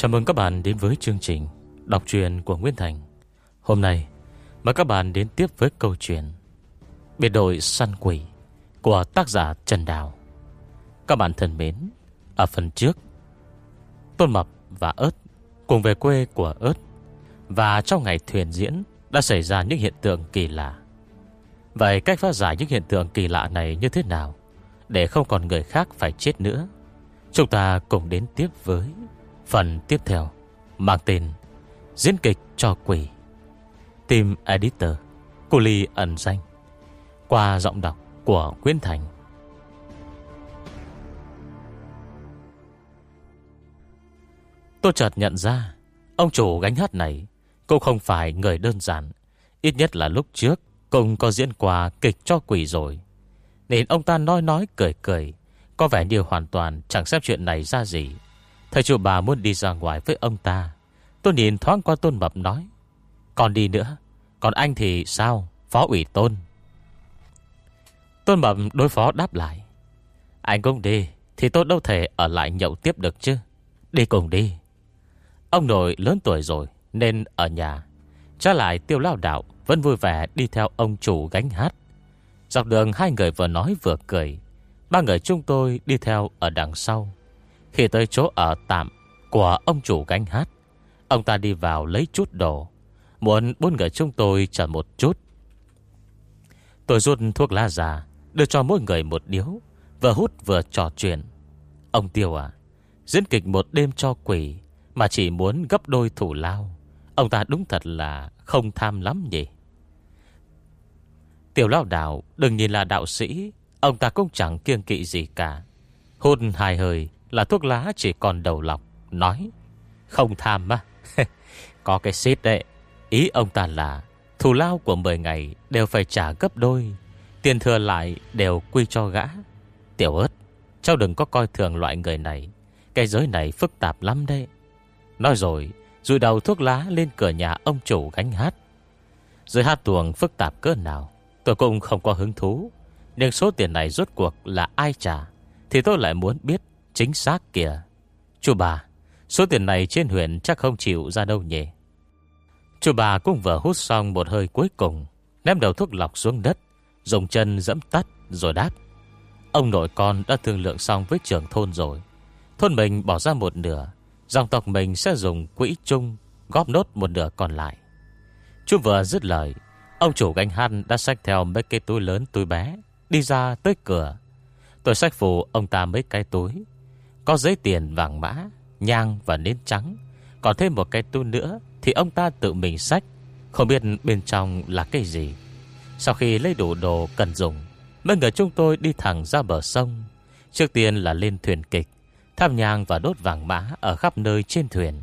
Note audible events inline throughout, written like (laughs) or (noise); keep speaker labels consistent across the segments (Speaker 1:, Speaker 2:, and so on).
Speaker 1: Chào mừng các bạn đến với chương trình Đọc truyện của Nguyễn Thành. Hôm nay, mời các bạn đến tiếp với câu chuyện Biệt đội săn quỷ Của tác giả Trần Đào. Các bạn thân mến, Ở phần trước, Tôn Mập và ớt Cùng về quê của ớt Và trong ngày thuyền diễn Đã xảy ra những hiện tượng kỳ lạ. Vậy cách phá giải những hiện tượng kỳ lạ này như thế nào Để không còn người khác phải chết nữa? Chúng ta cùng đến tiếp với Phần tiếp theo Mang tên Diễn kịch cho quỷ. Team Editor, Cô Ly ẩn danh. Qua giọng đọc của Nguyễn Thành. Tôi chợt nhận ra, Ông chủ gánh hát này Cũng không phải người đơn giản. Ít nhất là lúc trước Cũng có diễn qua kịch cho quỷ rồi. Nên ông ta nói nói, cười cười. Có vẻ như hoàn toàn chẳng xếp chuyện này ra gì. Thầy chủ bà muốn đi ra ngoài với ông ta. Tôi nhìn thoáng qua tôn mập nói, Còn đi nữa, Còn anh thì sao, Phó ủy tôn? Tôn mập đối phó đáp lại, Anh cũng đi, Thì tôi đâu thể ở lại nhậu tiếp được chứ. Đi cùng đi. Ông nội lớn tuổi rồi, Nên ở nhà. Trở lại tiêu lao đạo, Vẫn vui vẻ đi theo ông chủ gánh hát. Dọc đường hai người vừa nói vừa cười. Ba người chúng tôi đi theo ở đằng sau. Khi tới chỗ ở tạm Của ông chủ gánh hát. Ông ta đi vào lấy chút đồ. Muốn bốn người chúng tôi chờ một chút. Tôi rút thuốc lá già Đưa cho mỗi người một điếu, Vừa hút vừa trò chuyện. Ông Tiêu à Diễn kịch một đêm cho quỷ Mà chỉ muốn gấp đôi thủ lao. Ông ta đúng thật là không tham lắm nhỉ? Tiểu lao đạo Đừng nhìn là đạo sĩ, Ông ta cũng chẳng kiêng kỵ gì cả. Hôn hai hơi là thuốc lá chỉ còn đầu lọc, Nói, Không tham mà (laughs) Có cái xít đấy. Ý ông ta là, Thù lao của 10 ngày đều phải trả gấp đôi, Tiền thừa lại đều quy cho gã. Tiểu ớt, Cháu đừng có coi thường loại người này. Cái giới này phức tạp lắm đấy. Nói rồi Rùi đầu thuốc lá lên cửa nhà ông chủ gánh hát. Giới hát tuồng phức tạp cỡ nào, Tôi cũng không có hứng thú. Nhưng số tiền này rốt cuộc là ai trả, Thì tôi lại muốn biết Chính xác kìa. Chú bà, Số tiền này trên huyện chắc không chịu ra đâu nhỉ? Chú bà cũng vừa hút xong một hơi cuối cùng, Ném đầu thuốc lọc xuống đất, Dùng chân dẫm tắt rồi đáp. Ông nội con đã thương lượng xong với trưởng thôn rồi. Thôn mình bỏ ra một nửa, Dòng tộc mình sẽ dùng quỹ chung Góp nốt một nửa còn lại. Chú vừa dứt lời, Ông chủ gánh hăn đã xách theo mấy cái túi lớn túi bé, Đi ra tới cửa. Tôi xách phụ ông ta mấy cái túi có giấy tiền vàng mã, Nhang và nến trắng. Còn thêm một cái túi nữa Thì ông ta tự mình xách. Không biết bên trong là cái gì. Sau khi lấy đủ đồ cần dùng, Mấy người chúng tôi đi thẳng ra bờ sông. Trước tiên là lên thuyền kịch Tham nhang và đốt vàng mã Ở khắp nơi trên thuyền.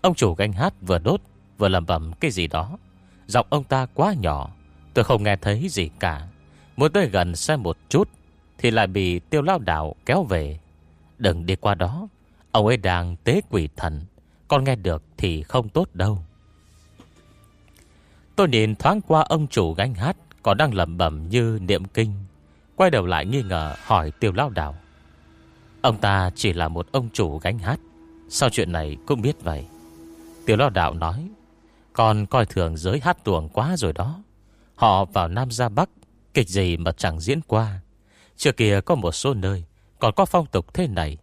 Speaker 1: Ông chủ gánh hát vừa đốt, Vừa lầm bầm cái gì đó. Giọng ông ta quá nhỏ, Tôi không nghe thấy gì cả. Muốn tới gần xem một chút, Thì lại bị tiêu lao đảo kéo về. Đừng đi qua đó. Ông ấy đang tế quỷ thần. Con nghe được thì không tốt đâu. Tôi nhìn thoáng qua ông chủ gánh hát, Còn đang lẩm bẩm như niệm kinh. Quay đầu lại nghi ngờ hỏi tiêu lao đảo Ông ta chỉ là một ông chủ gánh hát. Sao chuyện này cũng biết vậy? Tiêu lao đạo nói. Con coi thường giới hát tuồng quá rồi đó. Họ vào Nam ra Bắc, Kịch gì mà chẳng diễn qua. Trước kia có một số nơi còn có phong tục thế này.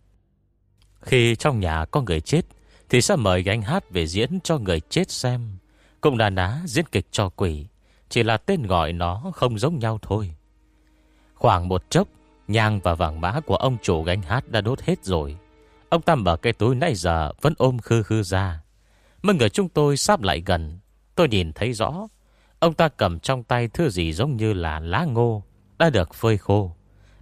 Speaker 1: Khi trong nhà có người chết, Thì sẽ mời gánh hát về diễn cho người chết xem. Cũng là ná diễn kịch cho quỷ, Chỉ là tên gọi nó không giống nhau thôi. Khoảng một chốc, Nhang và vàng mã của ông chủ gánh hát đã đốt hết rồi. Ông ta mở cái túi nãy giờ Vẫn ôm khư khư ra. Mấy người chúng tôi sắp lại gần. Tôi nhìn thấy rõ, Ông ta cầm trong tay thứ gì giống như là lá ngô, Đã được phơi khô.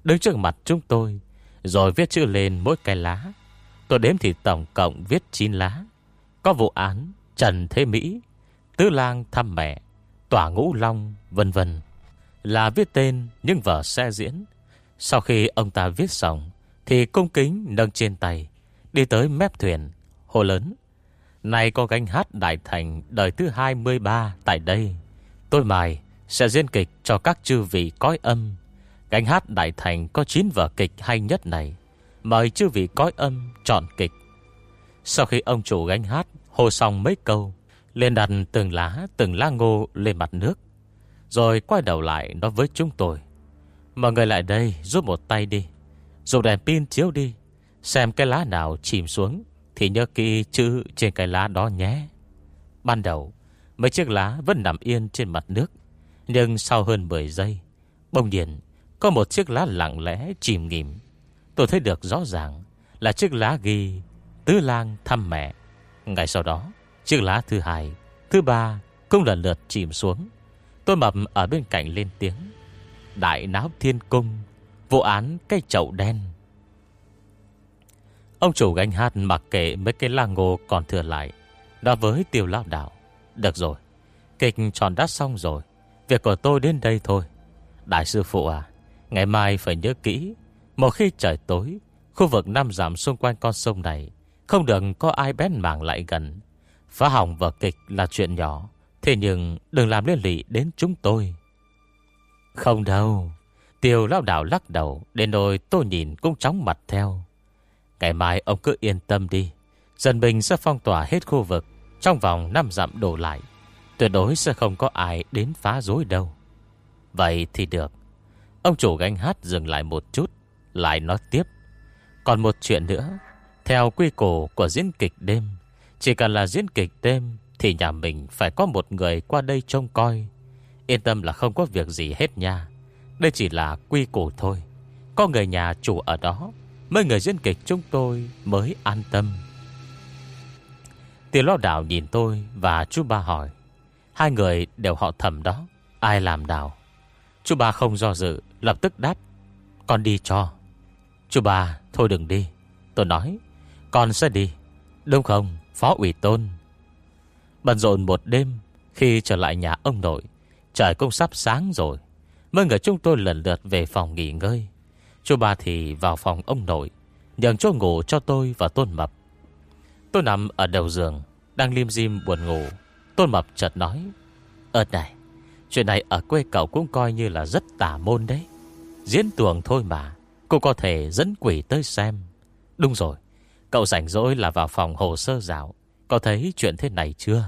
Speaker 1: Đứng trước mặt chúng tôi rồi viết chữ lên mỗi cái lá. Tôi đếm thì tổng cộng viết 9 lá. Có vụ án, Trần Thế Mỹ, Tứ lang thăm mẹ Tỏa ngũ long, vân vân. Là viết tên nhưng vở xe diễn. Sau khi ông ta viết xong, Thì cung kính nâng trên tay, Đi tới mép thuyền Hồ lớn. Này có gánh hát đại thành Đời thứ 23 tại đây. Tôi mài sẽ diễn kịch cho các chư vị cõi âm. Gánh hát đại thành có 9 vở kịch hay nhất này. Mời chư vị cõi âm chọn kịch. Sau khi ông chủ gánh hát, hô xong mấy câu, liền đặt từng lá từng lá ngô lên mặt nước. Rồi quay đầu lại nói với chúng tôi, Mọi người lại đây, giúp một tay đi. Dùng đèn pin chiếu đi. Xem cái lá nào chìm xuống, Thì nhớ kỹ chữ trên cái lá đó nhé. Ban đầu, Mấy chiếc lá vẫn nằm yên trên mặt nước. Nhưng sau hơn 10 giây Bông điền có một chiếc lá lặng lẽ chìm nghỉm Tôi thấy được rõ ràng Là chiếc lá ghi Tứ lang thăm mẹ. Ngày sau đó, Chiếc lá thứ hai, Thứ ba Cũng lần lượt chìm xuống. Tôi mập ở bên cạnh lên tiếng. Đại náo thiên cung, Vụ án cây chậu đen. Ông chủ gánh hát mặc kệ mấy cái la ngô còn thừa lại. Đó với tiêu lão đạo. Được rồi, Kịch tròn đã xong rồi. Việc của tôi đến đây thôi. Đại sư phụ à Ngày mai phải nhớ kỹ, Một khi trời tối, Khu vực năm giảm xung quanh con sông này, Không được có ai bén mảng lại gần. Phá hỏng vở kịch là chuyện nhỏ, Thế nhưng đừng làm liên lụy đến chúng tôi. Không đâu, Tiêu lão đảo lắc đầu Đến nỗi tôi nhìn cũng chóng mặt theo. Ngày mai ông cứ yên tâm đi, Dân bình sẽ phong tỏa hết khu vực, Trong vòng 5 dặm đổ lại. Tuyệt đối sẽ không có ai đến phá rối đâu. Vậy thì được. Ông chủ gánh hát dừng lại một chút, Lại nói tiếp. Còn một chuyện nữa, Theo quy củ của diễn kịch đêm, Chỉ cần là diễn kịch đêm Thì nhà mình phải có một người qua đây trông coi. Yên tâm là không có việc gì hết nha. Đây chỉ là quy củ thôi. Có người nhà chủ ở đó, Mấy người diễn kịch chúng tôi mới an tâm. Tiền lo đảo nhìn tôi Và chú ba hỏi, Hai người đều họ thầm đó, Ai làm đảo? Chú ba không do dự Lập tức đáp, Con đi cho. Chú bà, thôi đừng đi. Tôi nói, Con sẽ đi, Đúng không, Phó ủy tôn? Bận rộn một đêm, Khi trở lại nhà ông nội, Trời cũng sắp sáng rồi, Mấy người chúng tôi lần lượt về phòng nghỉ ngơi. Chú ba thì vào phòng ông nội, Nhường chỗ ngủ cho tôi và Tôn Mập. Tôi nằm ở đầu giường, Đang lim dim buồn ngủ. Tôn Mập chợt nói Ơt này, Chuyện này ở quê cậu cũng coi như là rất tả môn đấy. Diễn tuồng thôi mà. Cô có thể dẫn quỷ tới xem. Đúng rồi Cậu rảnh rỗi là vào phòng hồ sơ dạo. Có thấy chuyện thế này chưa?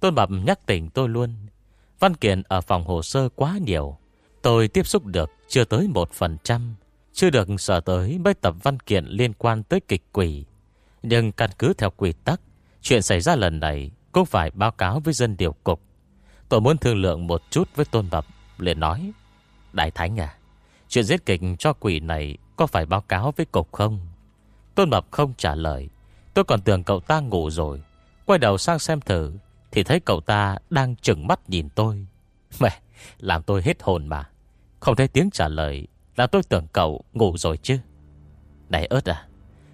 Speaker 1: Tôn Mập nhắc tỉnh tôi luôn. Văn kiện ở phòng hồ sơ quá nhiều. Tôi tiếp xúc được chưa tới 1%, chưa được sở tới mấy tập văn kiện liên quan tới kịch quỷ. Nhưng căn cứ theo quy tắc, chuyện xảy ra lần này cũng phải báo cáo với dân điều cục. Tôi muốn thương lượng một chút với Tôn Bập, liền nói, Đại Thánh à, chuyện giết kịch cho quỷ này có phải báo cáo với cục không? Tôn Bập không trả lời, tôi còn tưởng cậu ta ngủ rồi. Quay đầu sang xem thử, thì thấy cậu ta đang chừng mắt nhìn tôi. (laughs) Mẹ, làm tôi hết hồn mà. Không thấy tiếng trả lời Là tôi tưởng cậu ngủ rồi chứ Này ớt à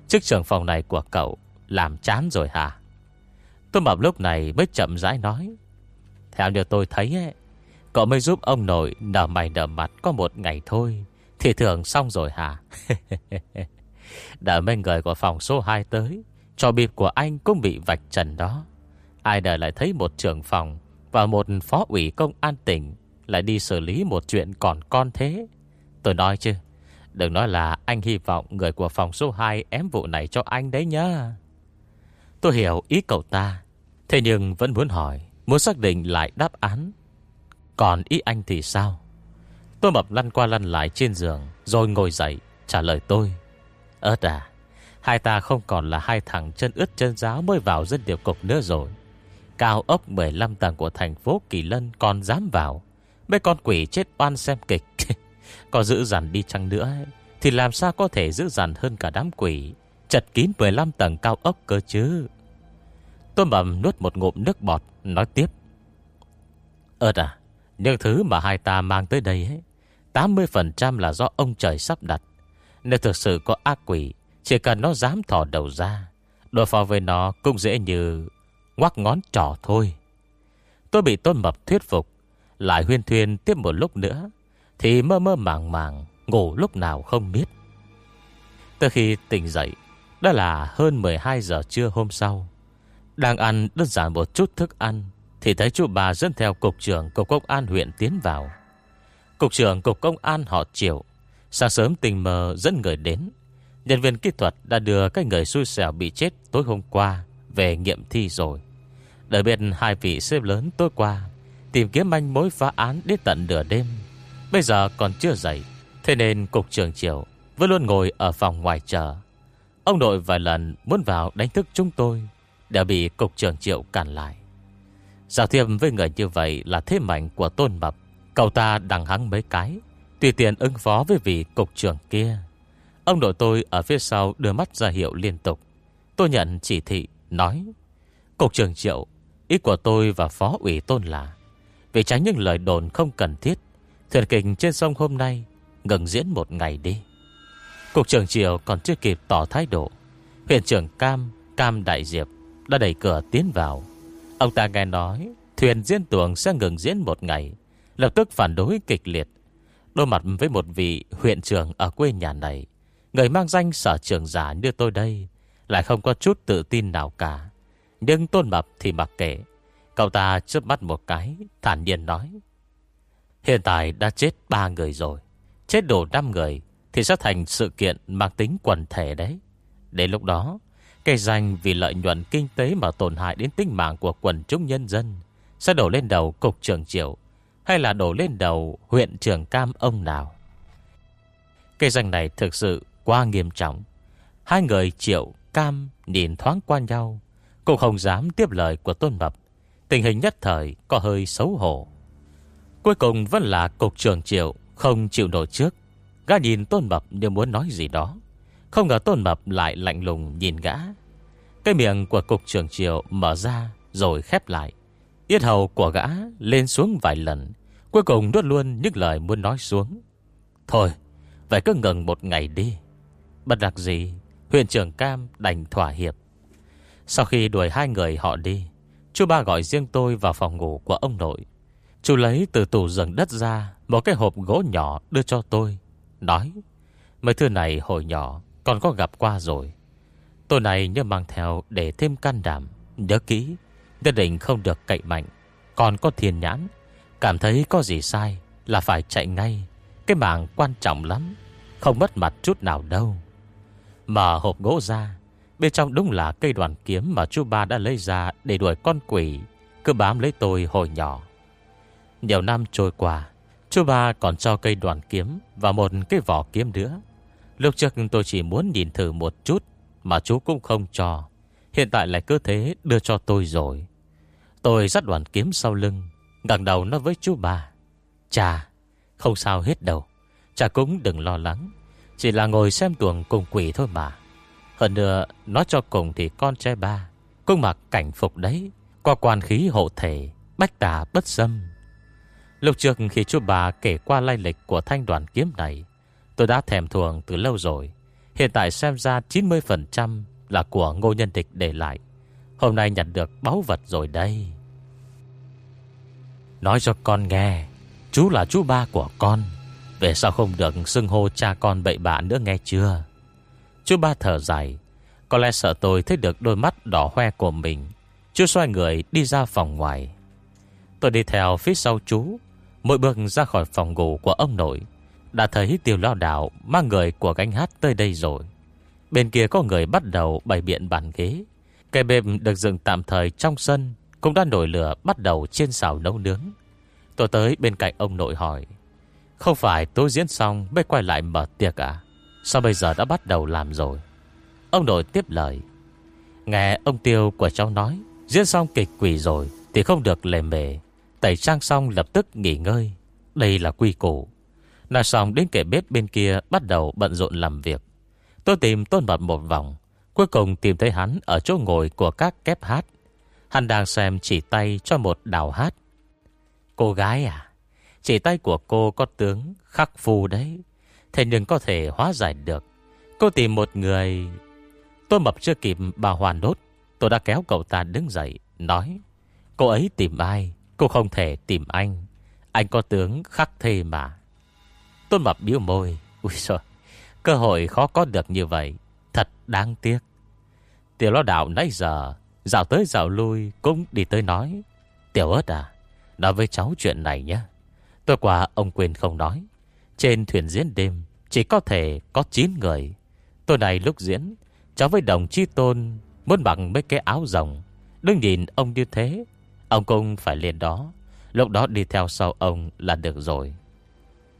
Speaker 1: Chức trưởng phòng này của cậu Làm chán rồi hả Tôi Mập lúc này mới chậm rãi nói Theo như tôi thấy ấy, Cậu mới giúp ông nội nở mày nở mặt Có một ngày thôi. Thì thường xong rồi hả? (laughs) Đợi mấy người của phòng số 2 tới, Cho bịp của anh cũng bị vạch trần đó. Ai đời lại thấy một trưởng phòng Và một phó ủy công an tỉnh lại đi xử lý một chuyện còn con thế. Tôi nói chứ, Đừng nói là anh hy vọng người của phòng số 2 ém vụ này cho anh đấy nhá. Tôi hiểu ý cậu ta, Thế nhưng vẫn muốn hỏi, Muốn xác định lại đáp án. Còn ý anh thì sao? Tôi mập lăn qua lăn lại trên giường, Rồi ngồi dậy, trả lời tôi. Ơt à Hai ta không còn là hai thằng chân ướt chân giáo Mới vào dân điều cục nữa rồi. Cao ốc 15 tầng của thành phố Kỳ Lân Còn dám vào. Mấy con quỷ chết oan xem kịch. (laughs) Có giữ dằn đi chăng nữa Thì làm sao có thể giữ dằn hơn cả đám quỷ? Chật kín 15 tầng cao ốc cơ chứ. Tôi mầm nuốt một ngụm nước bọt, Nói tiếp. Ơt à những thứ mà hai ta mang tới đây ấy, 80% là do ông trời sắp đặt. Nếu thực sự có ác quỷ Chỉ cần nó dám thỏ đầu ra Đối phó với nó cũng dễ như Ngoắc ngón trỏ thôi. Tôi bị tôn mập thuyết phục lại huyên thuyên tiếp một lúc nữa Thì mơ mơ màng màng Ngủ lúc nào không biết. Từ khi tỉnh dậy Đó là hơn 12 giờ trưa hôm sau Đang ăn đơn giản một chút thức ăn thì thấy chú bà dẫn theo Cục trưởng Cục Công an huyện tiến vào. Cục trưởng Cục Công an họ triệu, Sáng sớm tình mờ dẫn người đến. Nhân viên kỹ thuật đã đưa cái người xui xẻo bị chết tối hôm qua Về nghiệm thi rồi. Đợi biết hai vị xếp lớn tối qua Tìm kiếm manh mối phá án đến tận nửa đêm. Bây giờ còn chưa dậy, Thế nên cục trưởng triệu Vẫn luôn ngồi ở phòng ngoài chờ. Ông nội vài lần muốn vào đánh thức chúng tôi, đã bị cục trưởng triệu cản lại. Giao thiệp với người như vậy Là thế mạnh của tôn mập. Cậu ta đằng hắng mấy cái, Tùy tiện ứng phó với vị cục trưởng kia. Ông nội tôi ở phía sau đưa mắt ra hiệu liên tục. Tôi nhận chỉ thị, Nói, Cục trưởng triệu, Ý của tôi và phó ủy tôn là, Vì tránh những lời đồn không cần thiết, Thuyền kịch trên sông hôm nay Ngừng diễn một ngày đi. Cục trưởng triệu còn chưa kịp tỏ thái độ, Huyện trưởng Cam Cam Đại Diệp Đã đẩy cửa tiến vào. Ông ta nghe nói, Thuyền diễn tuồng sẽ ngừng diễn một ngày. Lập tức phản đối kịch liệt. Đôi mặt với một vị huyện trưởng Ở quê nhà này, Người mang danh sở trưởng giả như tôi đây Lại không có chút tự tin nào cả. Nhưng tôn mập thì mặc kệ. Cậu ta chớp mắt một cái, Thản nhiên nói, Hiện tại đã chết ba người rồi. Chết đủ 5 người Thì sẽ thành sự kiện mang tính quần thể đấy. Đến lúc đó Cây danh vì lợi nhuận kinh tế Mà tổn hại đến tính mạng của quần chúng nhân dân Sẽ đổ lên đầu cục trưởng triệu Hay là đổ lên đầu huyện trưởng cam ông nào? Cây danh này thực sự quá nghiêm trọng. Hai người triệu, cam nhìn thoáng qua nhau. Cũng không dám tiếp lời của Tôn Mập. Tình hình nhất thời có hơi xấu hổ. Cuối cùng vẫn là cục trưởng triệu Không chịu nổi trước. Gã nhìn Tôn Mập như muốn nói gì đó. Không ngờ Tôn Mập lại lạnh lùng nhìn gã. Cái miệng của cục trưởng triều mở ra Rồi khép lại. Yết hầu của gã lên xuống vài lần, Cuối cùng nuốt luôn những lời muốn nói xuống. Thôi, Vậy cứ ngừng một ngày đi. Bất đặc gì Huyện trưởng Cam đành thỏa hiệp. Sau khi đuổi hai người họ đi, Chú ba gọi riêng tôi vào phòng ngủ của ông nội. Chú lấy từ tủ rừng đất ra Một cái hộp gỗ nhỏ đưa cho tôi, Nói, Mấy thứ này hồi nhỏ còn có gặp qua rồi. Tôi này nhớ mang theo để thêm can đảm. Nhớ kỹ, Nhất định không được cậy mạnh. Còn có thiền nhãn, Cảm thấy có gì sai Là phải chạy ngay. Cái mạng quan trọng lắm, Không mất mặt chút nào đâu. Mở hộp gỗ ra, Bên trong đúng là cây đoàn kiếm Mà chú ba đã lấy ra để đuổi con quỷ. Cứ bám lấy tôi hồi nhỏ. Nhiều năm trôi qua, Chú ba còn cho cây đoàn kiếm Và một cái vỏ kiếm nữa. Lúc trước tôi chỉ muốn nhìn thử một chút Mà chú cũng không cho. Hiện tại lại cứ thế đưa cho tôi rồi. Tôi dắt đoàn kiếm sau lưng ngẩng đầu nói với chú bà. Chà Không sao hết đâu. Chà cũng đừng lo lắng. Chỉ là ngồi xem tuồng cùng quỷ thôi mà. Hơn nữa Nói cho cùng thì con trai ba Cũng mặc cảnh phục đấy Qua quan khí hộ thể Bách tà bất xâm. Lúc trước khi chú bà kể qua lai lịch của thanh đoàn kiếm này, tôi đã thèm thuồng từ lâu rồi. Hiện tại xem ra 90% là của ngô nhân địch để lại. Hôm nay nhận được báu vật rồi đây. Nói cho con nghe, chú là chú ba của con. Về sao không được xưng hô cha con bậy bạ nữa nghe chưa? Chú ba thở dài. Có lẽ sợ tôi thấy được đôi mắt đỏ hoe của mình. Chú xoay người đi ra phòng ngoài. Tôi đi theo phía sau chú Mỗi bước ra khỏi phòng ngủ của ông nội đã thấy tiêu lao đảo Mang người của gánh hát tới đây rồi. Bên kia có người bắt đầu bày biện bàn ghế. Cây bếp được dựng tạm thời trong sân Cũng đã nổi lửa bắt đầu trên xào nấu nướng. Tôi tới bên cạnh ông nội hỏi, Không phải tôi diễn xong Mới quay lại mở tiệc à? Sao bây giờ đã bắt đầu làm rồi? Ông nội tiếp lời, Nghe ông Tiêu của cháu nói, Diễn xong kịch quỷ rồi Thì không được lề mề. Tẩy trang xong lập tức nghỉ ngơi. Đây là quy củ. Nói xong đến kẻ bếp bên kia Bắt đầu bận rộn làm việc. Tôi tìm tôn mật một vòng, Cuối cùng tìm thấy hắn ở chỗ ngồi của các kép hát. Hắn đang xem chỉ tay cho một đào hát. Cô gái à Chỉ tay của cô có tướng khắc phù đấy. Thế nhưng có thể hóa giải được. Cô tìm một người. Tôi mập chưa kịp bà hoàn đốt Tôi đã kéo cậu ta đứng dậy, Nói, Cô ấy tìm ai? Cô không thể tìm anh. Anh có tướng khắc thê mà. Tôn Mập biếu môi. Ui trời Cơ hội khó có được như vậy, Thật đáng tiếc. Tiểu lo đạo nãy giờ, Dạo tới dạo lui cũng đi tới nói, Tiểu ớt à Nói với cháu chuyện này nhé. Tôi qua ông quên không nói, Trên thuyền diễn đêm Chỉ có thể có 9 người. Tôi này lúc diễn, Cháu với đồng chi tôn Muốn bằng mấy cái áo rồng. Đừng nhìn ông như thế, Ông cũng phải lên đó, Lúc đó đi theo sau ông là được rồi.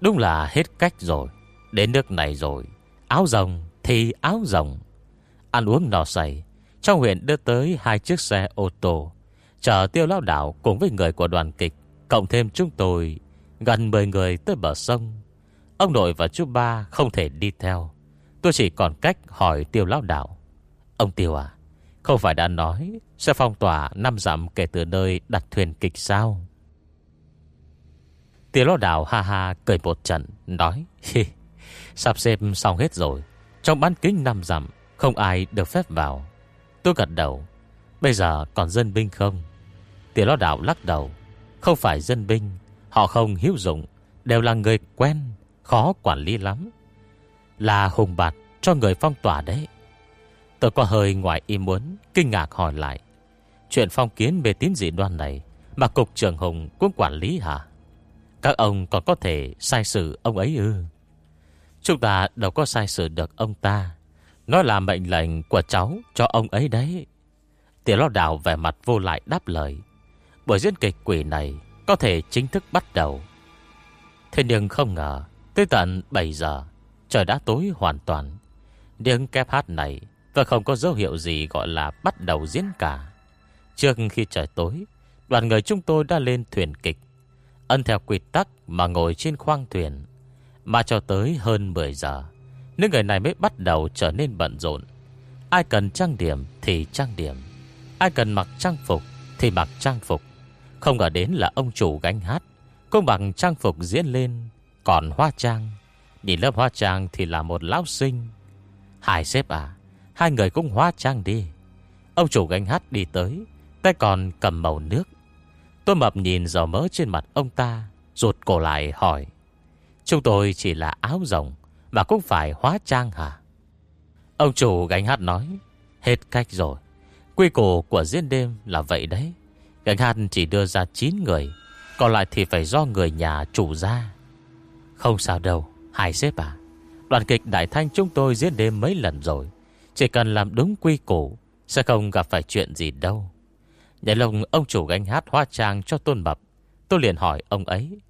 Speaker 1: Đúng là hết cách rồi. Đến nước này rồi. Áo rồng, thì áo rồng. Ăn uống no say. Trong huyện đưa tới hai chiếc xe ô tô. Chở tiêu lao đảo cùng với người của đoàn kịch, Cộng thêm chúng tôi, Gần 10 người tới bờ sông. Ông nội và chú ba không thể đi theo. Tôi chỉ còn cách hỏi tiêu lão đảo. Ông tiêu à Không phải đã nói Sẽ phong tỏa năm dặm kể từ nơi đặt thuyền kịch sao? Tiếng lão đảo ha ha cười một trận, Nói Sắp xếp xong hết rồi. Trong bán kính năm dặm, Không ai được phép vào. Tôi gật đầu, Bây giờ còn dân binh không? Tiếng lão đảo lắc đầu, Không phải dân binh, Họ không hữu dụng, Đều là người quen, Khó quản lý lắm. Là hùng bạt cho người phong tỏa đấy. Tôi có hơi ngoài ý muốn, Kinh ngạc hỏi lại, Chuyện phong kiến về tín dị đoan này Mà cục trưởng Hùng cũng quản lý hả? Các ông còn có thể sai sự ông ấy ư? Chúng ta đâu có sai sự được ông ta. Nó là mệnh lệnh của cháu cho ông ấy đấy. Tiểu lo đảo vẻ mặt vô lại đáp lời. Buổi diễn kịch quỷ này Có thể chính thức bắt đầu. Thế nhưng không ngờ, Tới tận 7 giờ, Trời đã tối hoàn toàn. Nhưng kép hát này Và không có dấu hiệu gì gọi là bắt đầu diễn cả. Trước khi trời tối, Đoàn người chúng tôi đã lên thuyền kịch. Ân theo quy tắc mà ngồi trên khoang thuyền. Mà cho tới hơn 10 giờ, Những người này mới bắt đầu trở nên bận rộn. Ai cần trang điểm thì trang điểm, Ai cần mặc trang phục thì mặc trang phục. Không ngờ đến là ông chủ gánh hát, Cũng bằng trang phục diễn lên, Còn hoa trang. Nhìn lớp hoa trang thì là một lão sinh. Hai sếp à Hai người cũng hóa trang đi. Ông chủ gánh hát đi tới, Tay còn cầm màu nước. Tôi mập nhìn dầu mỡ trên mặt ông ta, Rụt cổ lại hỏi, Chúng tôi chỉ là áo rồng Mà cũng phải hóa trang hả? Ông chủ gánh hát nói, Hết cách rồi. Quy củ của diễn đêm là vậy đấy. Gánh hát chỉ đưa ra 9 người, Còn lại thì phải do người nhà chủ ra Không sao đâu, Hai sếp à. Đoàn kịch Đại Thanh chúng tôi diễn đêm mấy lần rồi. Chỉ cần làm đúng quy củ, Sẽ không gặp phải chuyện gì đâu. Nhảy lồng ông chủ gánh hát hoa trang cho tôn mập Tôi liền hỏi ông ấy.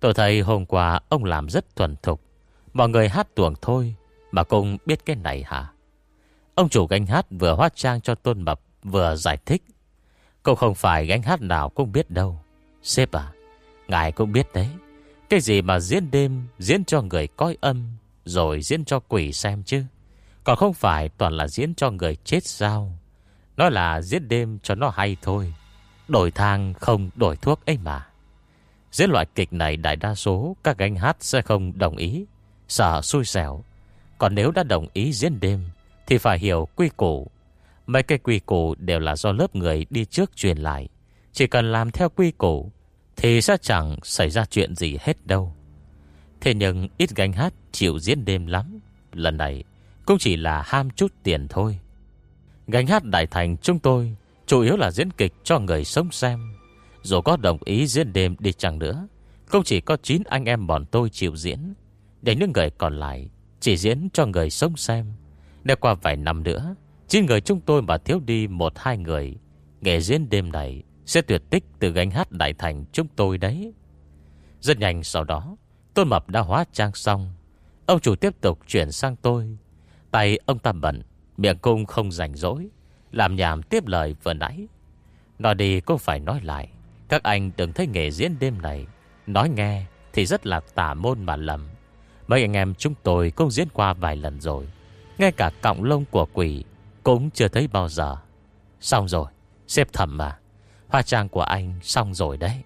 Speaker 1: Tôi thấy hôm qua ông làm rất thuần thục, Mọi người hát tuồng thôi Mà cũng biết cái này hả? Ông chủ gánh hát vừa hóa trang cho tôn mập Vừa giải thích. Cậu không phải gánh hát nào cũng biết đâu. Sếp à Ngài cũng biết đấy. Cái gì mà diễn đêm Diễn cho người coi âm, Rồi diễn cho quỷ xem chứ? Còn không phải toàn là diễn cho người chết sao? Nó là diễn đêm cho nó hay thôi. Đổi thang không đổi thuốc ấy mà. Diễn loại kịch này đại đa số Các gánh hát sẽ không đồng ý. Sợ xui xẻo. Còn nếu đã đồng ý diễn đêm, Thì phải hiểu quy củ. Mấy cái quy củ đều là do lớp người đi trước truyền lại. Chỉ cần làm theo quy củ, thì sẽ chẳng xảy ra chuyện gì hết đâu. Thế nhưng ít gánh hát chịu diễn đêm lắm. Lần này, cũng chỉ là ham chút tiền thôi. Gánh hát đại thành chúng tôi Chủ yếu là diễn kịch cho người sống xem. Dù có đồng ý diễn đêm đi chẳng nữa Không chỉ có 9 anh em bọn tôi chịu diễn. Để những người còn lại Chỉ diễn cho người sống xem. Đã qua vài năm nữa, chín người chúng tôi mà thiếu đi một hai người, Nghề diễn đêm này sẽ tuyệt tích từ gánh hát đại thành chúng tôi đấy. Rất nhanh sau đó, Tôn Mập đã hóa trang xong. Ông chủ tiếp tục chuyển sang tôi. Tay ông ta bận Miệng cung không rảnh rỗi, Làm nhảm tiếp lời vừa nãy. Nói đi cũng phải nói lại, Các anh đừng thấy nghề diễn đêm này, Nói nghe thì rất là tả môn mà lầm. Mấy anh em chúng tôi cũng diễn qua vài lần rồi, Ngay cả cọng lông của quỷ Cũng chưa thấy bao giờ. Xong rồi, Xếp thầm mà Hoa trang của anh xong rồi đấy.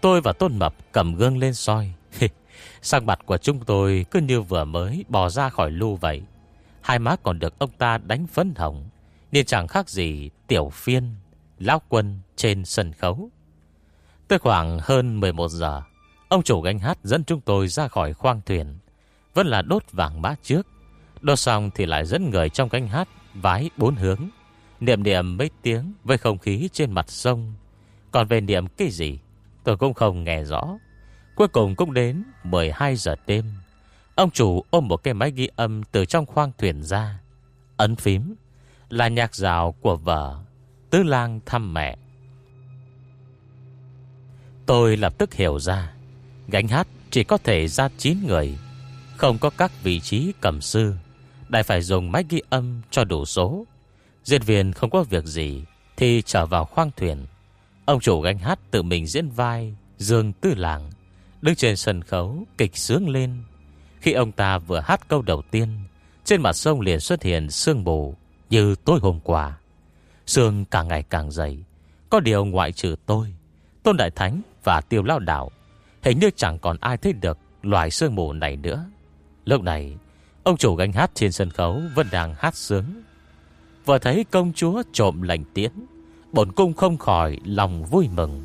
Speaker 1: Tôi và Tôn Mập cầm gương lên soi. (laughs) Sang mặt của chúng tôi cứ như vừa mới bò ra khỏi lưu vậy. Hai má còn được ông ta đánh phấn hồng. Nên chẳng khác gì tiểu phiên, Lão quân trên sân khấu. Tới khoảng hơn 11 giờ, Ông chủ gánh hát dẫn chúng tôi ra khỏi khoang thuyền. Vẫn là đốt vàng mã trước. Đốt xong thì lại dẫn người trong gánh hát Vái bốn hướng. Niệm niệm mấy tiếng với không khí trên mặt sông. Còn về niệm cái gì, Tôi cũng không nghe rõ. Cuối cùng cũng đến 12 giờ đêm. Ông chủ ôm một cái máy ghi âm Từ trong khoang thuyền ra. Ấn phím, Là nhạc rào của vợ, Tứ lang thăm mẹ. Tôi lập tức hiểu ra, Gánh hát chỉ có thể ra 9 người, Không có các vị trí cầm sư Đại phải dùng máy ghi âm cho đủ số. Diễn viên không có việc gì Thì trở vào khoang thuyền. Ông chủ gánh hát tự mình diễn vai Dương Tư Làng Đứng trên sân khấu kịch sướng lên. Khi ông ta vừa hát câu đầu tiên, Trên mặt sông liền xuất hiện sương mù Như tối hôm qua. Sương càng ngày càng dày. Có điều ngoại trừ tôi, Tôn Đại Thánh và Tiêu Lao Đạo, Hình như chẳng còn ai thấy được Loài sương mù này nữa. Lúc này, Ông chủ gánh hát trên sân khấu Vẫn đang hát sướng. Vừa thấy công chúa trộm lành tiến Bổn cung không khỏi lòng vui mừng,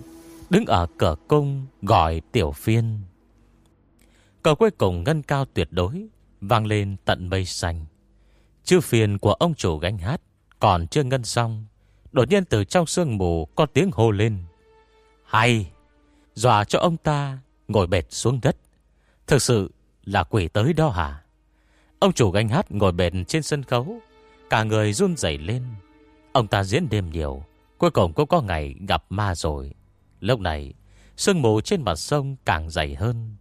Speaker 1: Đứng ở cửa cung Gọi tiểu phiên. Câu cuối cùng ngân cao tuyệt đối, Vang lên tận mây xanh. Chư phiền của ông chủ gánh hát Còn chưa ngân xong, Đột nhiên từ trong sương mù Có tiếng hô lên. Hay, Dọa cho ông ta ngồi bệt xuống đất. Thực sự là quỷ tới đó hả? Ông chủ gánh hát ngồi bệt trên sân khấu, Cả người run rẩy lên. Ông ta diễn đêm nhiều, Cuối cùng cũng có ngày gặp ma rồi. Lúc này, Sương mù trên mặt sông càng dày hơn.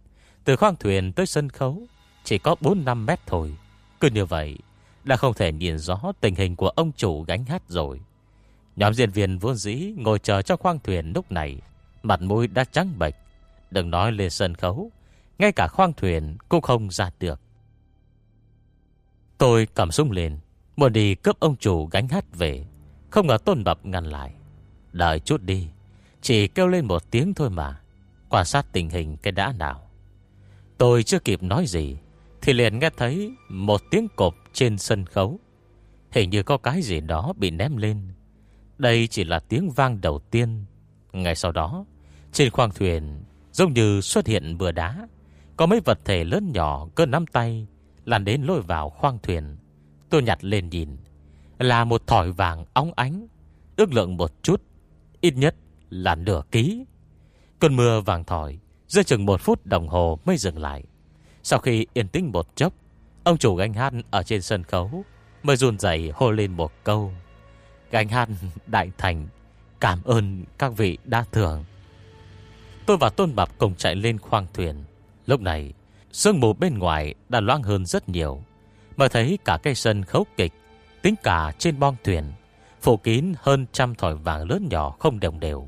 Speaker 1: Từ khoang thuyền tới sân khấu, Chỉ có 4-5 mét thôi. Cứ như vậy, Đã không thể nhìn rõ tình hình của ông chủ gánh hát rồi. Nhóm diễn viên vốn dĩ Ngồi chờ trong khoang thuyền lúc này, Mặt mũi đã trắng bệch. Đừng nói lên sân khấu, Ngay cả khoang thuyền cũng không ra được. Tôi cầm súng lên, Muốn đi cướp ông chủ gánh hát về. Không ngờ tôn bập ngăn lại. Đợi chút đi, Chỉ kêu lên một tiếng thôi mà. Quan sát tình hình cái đã nào. Tôi chưa kịp nói gì, Thì liền nghe thấy Một tiếng cộp trên sân khấu. Hình như có cái gì đó bị ném lên. Đây chỉ là tiếng vang đầu tiên. Ngay sau đó, Trên khoang thuyền, Giống như xuất hiện bừa đá. Có mấy vật thể lớn nhỏ cỡ nắm tay Làn đến lôi vào khoang thuyền. Tôi nhặt lên nhìn, Là một thỏi vàng óng ánh. Ước lượng một chút, Ít nhất là nửa ký. Cơn mưa vàng thỏi Giữa chừng một phút đồng hồ mới dừng lại. Sau khi yên tĩnh một chốc, Ông chủ gánh hát ở trên sân khấu Mới run dậy hô lên một câu. Gánh hát (laughs) đại thành, Cảm ơn các vị đã thưởng. Tôi và Tôn Bạp cùng chạy lên khoang thuyền. Lúc này, Sương mù bên ngoài đã loang hơn rất nhiều. Mà thấy cả cây sân khấu kịch, Tính cả trên bong thuyền, Phủ kín hơn trăm thỏi vàng lớn nhỏ không đồng đều.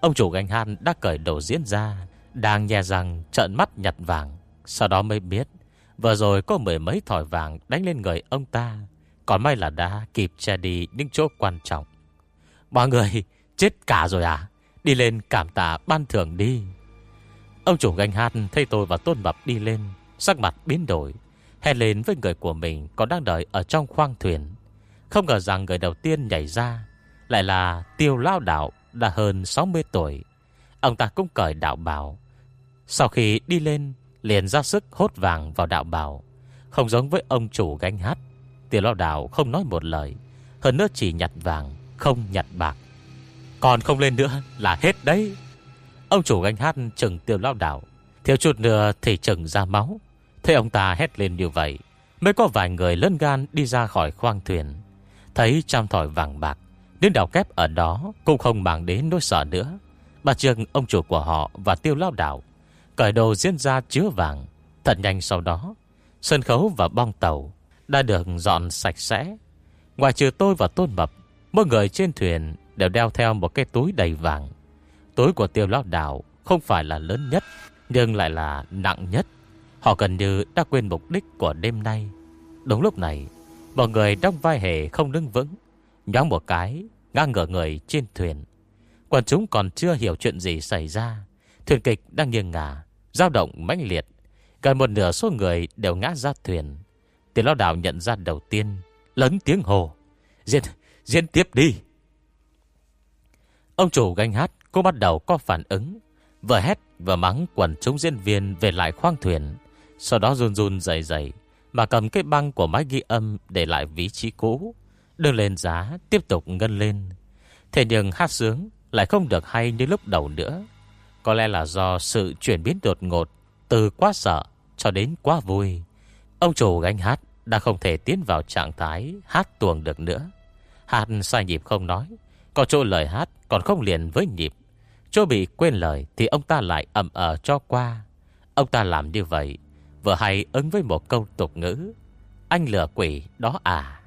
Speaker 1: Ông chủ gánh han đã cởi đồ diễn ra đang nhè rằng trợn mắt nhặt vàng, Sau đó mới biết, Vừa rồi có mười mấy thỏi vàng đánh lên người ông ta, Còn may là đã kịp che đi những chỗ quan trọng. Mọi người, chết cả rồi à? Đi lên cảm tạ ban thưởng đi. Ông chủ ganh hát thấy tôi và Tôn Bập đi lên, Sắc mặt biến đổi Hẹn lên với người của mình Còn đang đợi ở trong khoang thuyền. Không ngờ rằng người đầu tiên nhảy ra, Lại là tiêu lao đạo, Đã hơn 60 tuổi. Ông ta cũng cởi đạo bảo. Sau khi đi lên, Liền ra sức hốt vàng vào đạo bào Không giống với ông chủ gánh hát Tiêu lao đạo không nói một lời, Hơn nữa chỉ nhặt vàng, Không nhặt bạc. Còn không lên nữa là hết đấy. Ông chủ gánh hát chừng tiêu lao đảo, Thiếu chút nữa thì chừng ra máu. Thế ông ta hét lên như vậy, Mới có vài người lớn gan đi ra khỏi khoang thuyền. Thấy trăm thỏi vàng bạc, Đến đảo kép ở đó Cũng không mang đến nỗi sợ nữa. Bà trường ông chủ của họ và tiêu lao đảo Cởi đồ diễn ra chứa vàng Thật nhanh sau đó Sân khấu và bong tàu Đã được dọn sạch sẽ Ngoài trừ tôi và Tôn Mập Mỗi người trên thuyền đều đeo theo một cái túi đầy vàng túi của tiêu lão đảo không phải là lớn nhất, nhưng lại là nặng nhất. Họ gần như đã quên mục đích của đêm nay. Đúng lúc này, mọi người trong vai hề không đứng vững. Nhóm một cái, ngang ngửa người trên thuyền. Quần chúng còn chưa hiểu chuyện gì xảy ra. Thuyền kịch đang nghiêng ngả, dao động mãnh liệt. Gần một nửa số người đều ngã ra thuyền. Tiền lao đảo nhận ra đầu tiên, lớn tiếng hồ. Diễn, diễn tiếp đi. Ông chủ ganh hát Cô bắt đầu có phản ứng Vừa hét vừa mắng quần chúng diễn viên Về lại khoang thuyền Sau đó run run dày dày Mà cầm cái băng của máy ghi âm Để lại vị trí cũ Đưa lên giá tiếp tục ngân lên Thế nhưng hát sướng Lại không được hay như lúc đầu nữa có lẽ là do sự chuyển biến đột ngột, Từ quá sợ cho đến quá vui. Ông chủ gánh hát Đã không thể tiến vào trạng thái Hát tuồng được nữa. Hát sai nhịp không nói, Có chỗ lời hát còn không liền với nhịp. Chỗ bị quên lời Thì ông ta lại ẩm ở ờ cho qua. Ông ta làm như vậy, Vừa hay ứng với một câu tục ngữ, Anh lừa quỷ đó à.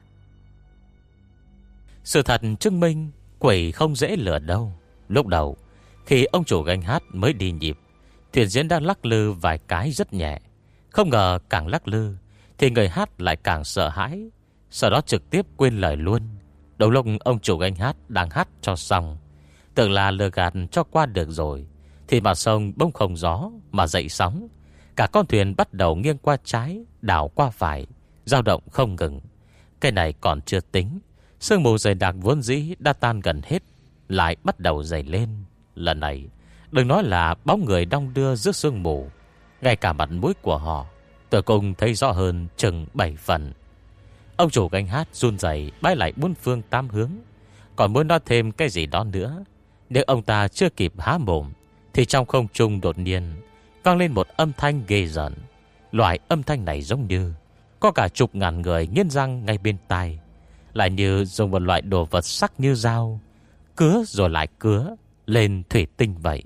Speaker 1: Sự thật chứng minh Quỷ không dễ lừa đâu. Lúc đầu khi ông chủ gánh hát mới đi nhịp, Thuyền diễn đã lắc lư vài cái rất nhẹ. Không ngờ càng lắc lư, Thì người hát lại càng sợ hãi, Sau đó trực tiếp quên lời luôn. Đầu lúc ông chủ gánh hát đang hát cho xong, Tưởng là lừa gạt cho qua được rồi, Thì mặt sông bông không gió Mà dậy sóng. Cả con thuyền bắt đầu nghiêng qua trái, Đảo qua phải, dao động không ngừng. Cái này còn chưa tính, Sương mù dày đặc vốn dĩ đã tan gần hết, Lại bắt đầu dày lên. Lần này, Đừng nói là bóng người đong đưa giữa sương mù, Ngay cả mặt mũi của họ Tôi cùng thấy rõ hơn chừng 7 phần. Ông chủ gánh hát run dày Bay lại bốn phương tam hướng, Còn muốn nói thêm cái gì đó nữa. Nếu ông ta chưa kịp há mồm, Thì trong không trung đột nhiên Vang lên một âm thanh ghê giận Loại âm thanh này giống như Có cả chục ngàn người nghiến răng ngay bên tai, Lại như dùng một loại đồ vật sắc như dao, Cứa rồi lại cứa. Lên thủy tinh vậy.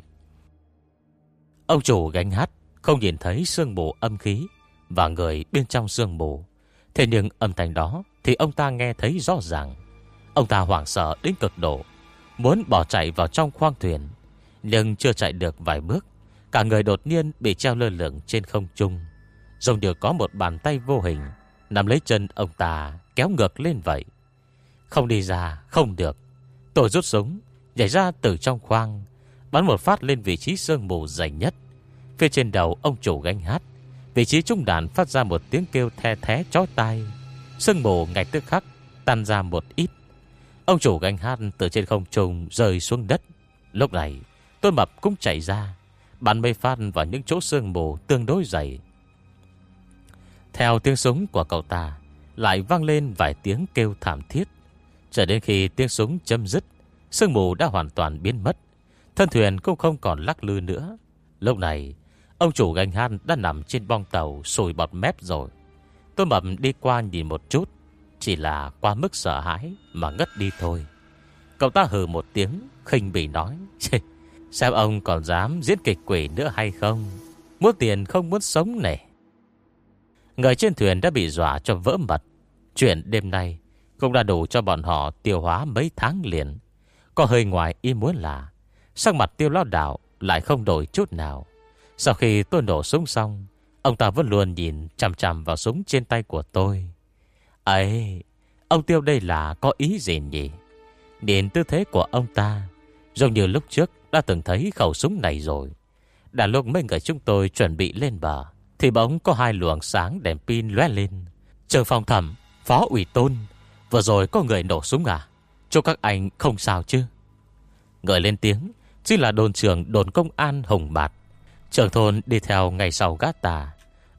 Speaker 1: Ông chủ gánh hát Không nhìn thấy sương mù âm khí Và người bên trong sương mù. Thế nhưng âm thanh đó Thì ông ta nghe thấy rõ ràng. Ông ta hoảng sợ đến cực độ, Muốn bỏ chạy vào trong khoang thuyền, Nhưng chưa chạy được vài bước, Cả người đột nhiên bị treo lơ lửng trên không trung. Giống như có một bàn tay vô hình Nằm lấy chân ông ta Kéo ngược lên vậy. Không đi ra, không được. Tôi rút súng Nhảy ra từ trong khoang Bắn một phát lên vị trí sương mù dày nhất Phía trên đầu ông chủ gánh hát Vị trí trung đạn phát ra một tiếng kêu the thé chói tai Sương mù ngày tức khắc Tan ra một ít Ông chủ gánh hát từ trên không trùng rơi xuống đất. Lúc này, tôi mập cũng chạy ra, bắn mây phát vào những chỗ sương mù tương đối dày. Theo tiếng súng của cậu ta, lại vang lên vài tiếng kêu thảm thiết. Cho đến khi tiếng súng châm dứt, sương mù đã hoàn toàn biến mất. Thân thuyền cũng không còn lắc lư nữa. Lúc này, ông chủ gành han đã nằm trên bong tàu sùi bọt mép rồi. Tôi mập đi qua nhìn một chút, chỉ là qua mức sợ hãi Mà ngất đi thôi Cậu ta hừ một tiếng khinh bỉ nói Xem ông còn dám diễn kịch quỷ nữa hay không Muốn tiền không muốn sống này Người trên thuyền đã bị dọa cho vỡ mật Chuyện đêm nay Cũng đã đủ cho bọn họ tiêu hóa mấy tháng liền có hơi ngoài ý muốn là Sắc mặt tiêu lao đảo Lại không đổi chút nào Sau khi tôi nổ súng xong Ông ta vẫn luôn nhìn chằm chằm vào súng trên tay của tôi ấy ông Tiêu đây là có ý gì nhỉ? Nhìn tư thế của ông ta, giống như lúc trước đã từng thấy khẩu súng này rồi. Đã lúc mấy người chúng tôi chuẩn bị lên bờ, thì bỗng có hai luồng sáng đèn pin lóe lên. Trường phòng thẩm, phó ủy tôn, vừa rồi có người nổ súng à? Chúc các anh không sao chứ? Người lên tiếng, chính là đồn trưởng đồn công an Hồng Bạt. Trưởng thôn đi theo ngày sau gác tà.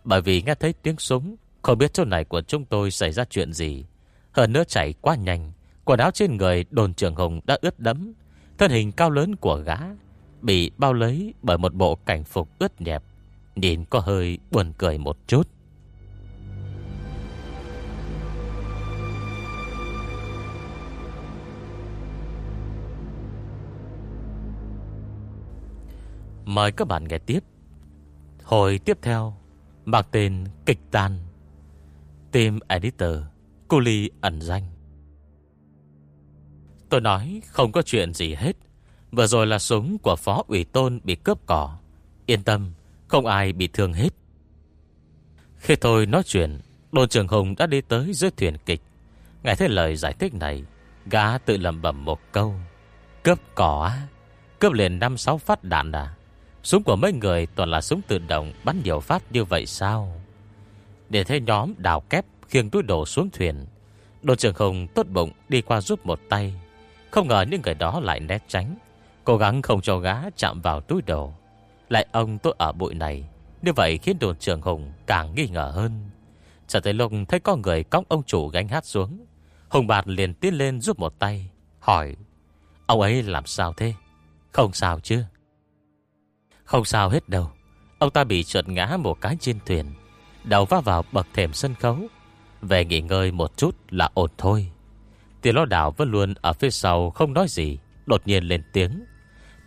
Speaker 1: Bởi vì nghe thấy tiếng súng không biết chỗ này của chúng tôi xảy ra chuyện gì Hơn nữa chảy quá nhanh Quần áo trên người đồn trưởng Hồng đã ướt đẫm Thân hình cao lớn của gã Bị bao lấy bởi một bộ cảnh phục ướt nhẹp Nhìn có hơi buồn cười một chút Mời các bạn nghe tiếp. Hồi tiếp theo Mang tên Kịch tan. Team Editor, Cô Ly ẩn danh. Tôi nói không có chuyện gì hết. Vừa rồi là súng của Phó ủy Tôn bị cướp cỏ. Yên tâm, Không ai bị thương hết. Khi tôi nói chuyện, Đồn trường Hùng đã đi tới dưới thuyền kịch. Ngài thấy lời giải thích này, Gã tự lầm bẩm một câu. Cướp cỏ á, Cướp liền 5-6 phát đạn à? Súng của mấy người toàn là súng tự động Bắn nhiều phát như vậy sao để thấy nhóm đào kép khiêng túi đồ xuống thuyền. Đồn trưởng Hùng tốt bụng đi qua giúp một tay. Không ngờ những người đó lại né tránh. Cố gắng không cho gá chạm vào túi đồ. Lại ông tôi ở bụi này. Như vậy khiến đồn trưởng Hùng càng nghi ngờ hơn. Trở tới lúc thấy có người cõng ông chủ gánh hát xuống. Hùng bạt liền tiến lên giúp một tay. Hỏi, ông ấy làm sao thế? Không sao chứ? Không sao hết đâu. Ông ta bị trượt ngã một cái trên thuyền. Đầu va vào bậc thềm sân khấu. Về nghỉ ngơi một chút là ổn thôi. Tiêu lão đảo vẫn luôn ở phía sau không nói gì, Đột nhiên lên tiếng.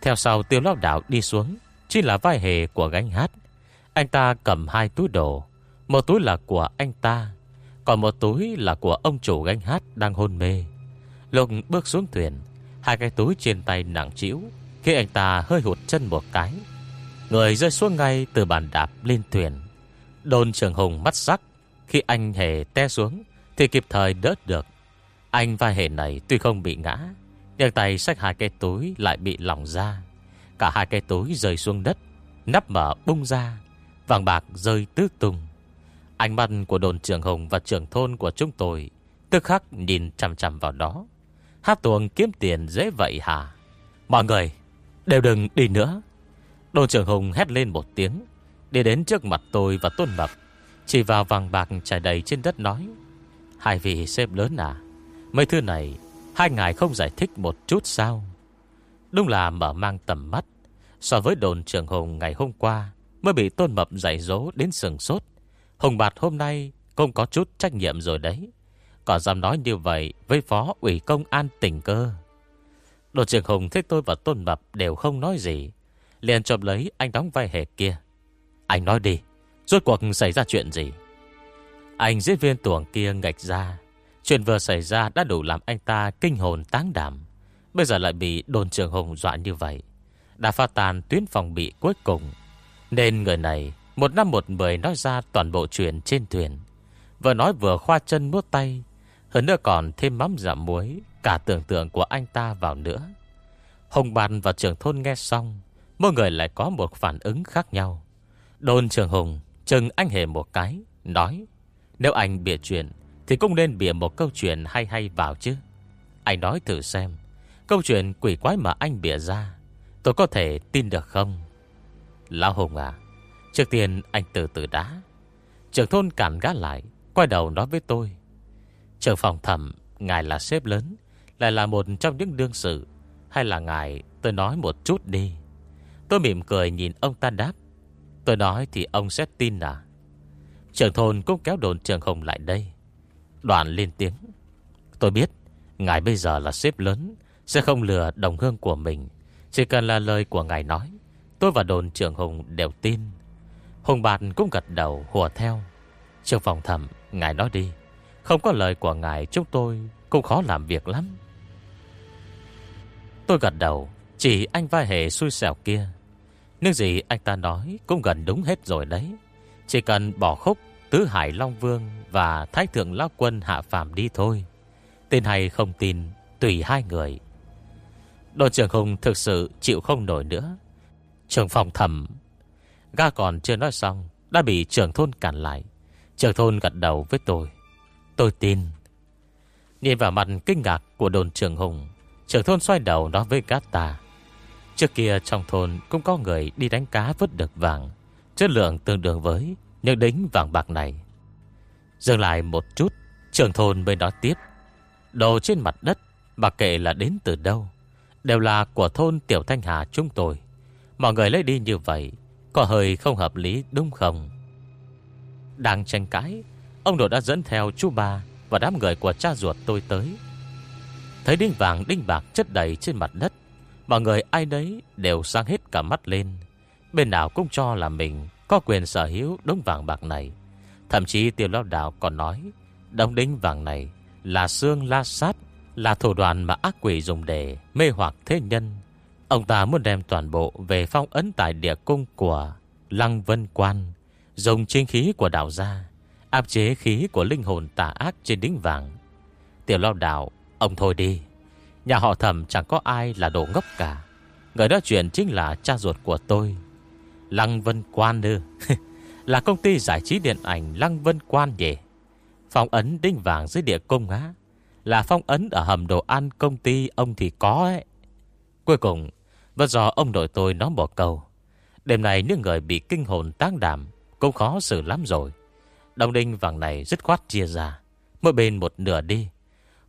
Speaker 1: Theo sau tiêu lão đảo đi xuống Chỉ là vai hề của gánh hát. Anh ta cầm hai túi đồ. Một túi là của anh ta, Còn một túi là của ông chủ gánh hát đang hôn mê. Lục bước xuống thuyền, Hai cái túi trên tay nặng chịu Khi anh ta hơi hụt chân một cái. Người rơi xuống ngay từ bàn đạp lên thuyền. Đồn trường hùng mắt sắc Khi anh hề te xuống Thì kịp thời đỡ được. Anh vai hề này tuy không bị ngã, Nhưng tay xách hai cái túi lại bị lỏng ra. Cả hai cái túi rơi xuống đất, Nắp mở bung ra, Vàng bạc rơi tứ tung. Ánh mắt của đồn trường hùng và trưởng thôn của chúng tôi Tức khắc nhìn chằm chằm vào đó. Hát tuồng kiếm tiền dễ vậy hả? Mọi người, Đều đừng đi nữa. Đồn trưởng hùng hét lên một tiếng. Đi đến trước mặt tôi và tôn mập Chỉ vào vàng bạc trải đầy trên đất nói, Hai vị xếp lớn à Mấy thứ này Hai ngài không giải thích một chút sao? Đúng là mở mang tầm mắt, So với đồn trưởng hùng ngày hôm qua Mới bị tôn mập dạy dỗ đến sừng sốt. Hùng bạt hôm nay Cũng có chút trách nhiệm rồi đấy Còn dám nói như vậy Với phó ủy công an tỉnh cơ. Đồn trưởng hùng thấy tôi và tôn mập Đều không nói gì Liền trộm lấy anh đóng vai hề kia. Anh nói đi, Rốt cuộc xảy ra chuyện gì? Anh diễn viên tuồng kia ngạch ra. Chuyện vừa xảy ra đã đủ làm anh ta Kinh hồn táng đảm. Bây giờ lại bị đồn trường hùng dọa như vậy. Đã pha tàn tuyến phòng bị cuối cùng. Nên người này Một năm một mười nói ra toàn bộ chuyện trên thuyền. Vừa nói vừa khoa chân múa tay. Hơn nữa còn thêm mắm giảm muối, Cả tưởng tượng của anh ta vào nữa. Hồng bàn và trưởng thôn nghe xong Mỗi người lại có một phản ứng khác nhau. Đôn trường hùng Trừng anh hề một cái, Nói, Nếu anh bịa chuyện, Thì cũng nên bịa một câu chuyện hay hay vào chứ. Anh nói thử xem, Câu chuyện quỷ quái mà anh bịa ra, Tôi có thể tin được không? Lão Hùng à Trước tiên anh từ từ đá Trưởng thôn cản gã lại, Quay đầu nói với tôi, Trưởng phòng thẩm, Ngài là sếp lớn, Lại là một trong những đương sự. Hay là ngài, tôi nói một chút đi. Tôi mỉm cười nhìn ông ta đáp. Tôi nói thì ông sẽ tin à? Trưởng thôn cũng kéo đồn trường hồng lại đây. Đoàn lên tiếng. Tôi biết, Ngài bây giờ là sếp lớn, Sẽ không lừa đồng hương của mình. Chỉ cần là lời của ngài nói, Tôi và đồn trưởng Hùng đều tin. Hùng Bạt cũng gật đầu, hùa theo. Trường phòng thẩm, Ngài nói đi. Không có lời của ngài, chúng tôi Cũng khó làm việc lắm. Tôi gật đầu, Chỉ anh vai hề xui xẻo kia nhưng gì anh ta nói cũng gần đúng hết rồi đấy. Chỉ cần bỏ khúc Tứ Hải Long Vương và Thái Thượng Lão Quân hạ phàm đi thôi. Tin hay không tin, tùy hai người. Đội trưởng Hùng thực sự chịu không nổi nữa. Trường phòng thầm. Ga còn chưa nói xong, đã bị trưởng thôn cản lại. Trưởng thôn gật đầu với tôi. Tôi tin. Nhìn vào mặt kinh ngạc của đồn trưởng Hùng, trưởng thôn xoay đầu nói với gác ta. Trước kia trong thôn cũng có người đi đánh cá vứt được vàng, Chất lượng tương đương với những đính vàng bạc này. Dừng lại một chút Trường thôn mới nói tiếp, Đồ trên mặt đất, Mặc kệ là đến từ đâu, Đều là của thôn Tiểu Thanh Hà chúng tôi. Mọi người lấy đi như vậy, Có hơi không hợp lý đúng không? Đang tranh cãi, Ông Đồ đã dẫn theo chú ba Và đám người của cha ruột tôi tới. Thấy đinh vàng đinh bạc chất đầy trên mặt đất Mọi người ai đấy đều sang hết cả mắt lên. Bên nào cũng cho là mình Có quyền sở hữu đống vàng bạc này. Thậm chí tiêu lao đạo còn nói, Đống đính vàng này Là xương, la sát, Là thủ đoàn mà ác quỷ dùng để Mê hoặc thế nhân. Ông ta muốn đem toàn bộ về phong ấn tại địa cung của Lăng Vân Quan, Dùng chính khí của đạo gia, Áp chế khí của linh hồn tà ác trên đính vàng. Tiểu lao đạo, Ông thôi đi. Nhà họ thẩm chẳng có ai là đồ ngốc cả. Người nói chuyện chính là cha ruột của tôi, Lăng Vân Quan ư. (laughs) Là công ty giải trí điện ảnh Lăng Vân Quan nhỉ? Phong ấn đinh vàng dưới địa cung á. Là phong ấn ở hầm đồ ăn công ty ông thì có ấy. Cuối cùng Vẫn do ông nội tôi nói một câu Đêm này những người bị kinh hồn táng đảm Cũng khó xử lắm rồi. Đồng đinh vàng này dứt khoát chia ra, Mỗi bên một nửa đi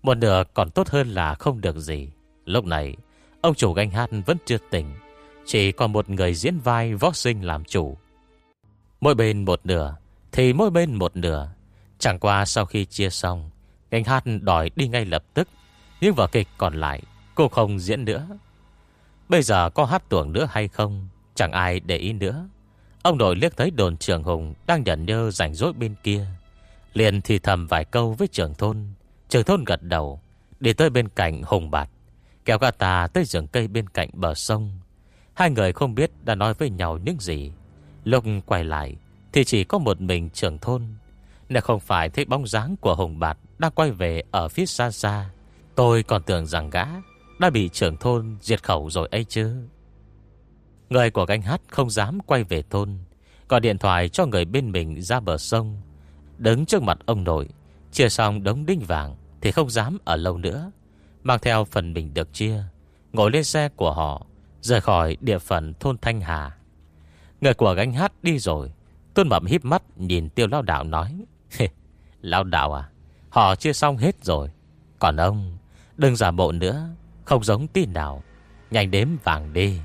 Speaker 1: một nửa còn tốt hơn là không được gì. Lúc này, Ông chủ ganh hát vẫn chưa tỉnh. Chỉ còn một người diễn vai võ sinh làm chủ. Mỗi bên một nửa, Thì mỗi bên một nửa. Chẳng qua sau khi chia xong, Ganh hát đòi đi ngay lập tức. Nhưng vở kịch còn lại, Cô không diễn nữa. Bây giờ có hát tuồng nữa hay không, Chẳng ai để ý nữa. Ông nội liếc thấy đồn trưởng Hùng Đang nhận nhơ rảnh rỗi bên kia. Liền thì thầm vài câu với trưởng thôn. Trưởng thôn gật đầu, Đi tới bên cạnh Hùng Bạt, Kéo gà ta tới rừng cây bên cạnh bờ sông. Hai người không biết đã nói với nhau những gì. Lúc quay lại, Thì chỉ có một mình trưởng thôn. Nếu không phải thấy bóng dáng của Hùng Bạt Đang quay về ở phía xa xa, Tôi còn tưởng rằng gã Đã bị trưởng thôn diệt khẩu rồi ấy chứ. Người của gánh hát không dám quay về thôn, Gọi điện thoại cho người bên mình ra bờ sông, Đứng trước mặt ông nội. Chia xong đống đinh vàng Thì không dám ở lâu nữa. Mang theo phần mình được chia, Ngồi lên xe của họ, Rời khỏi địa phận thôn Thanh Hà. Người của gánh hát đi rồi Tôn Mập híp mắt nhìn tiêu lao đạo nói Lao đạo à Họ chia xong hết rồi. Còn ông, đừng giả bộ nữa, Không giống tin nào. Nhanh đếm vàng đi.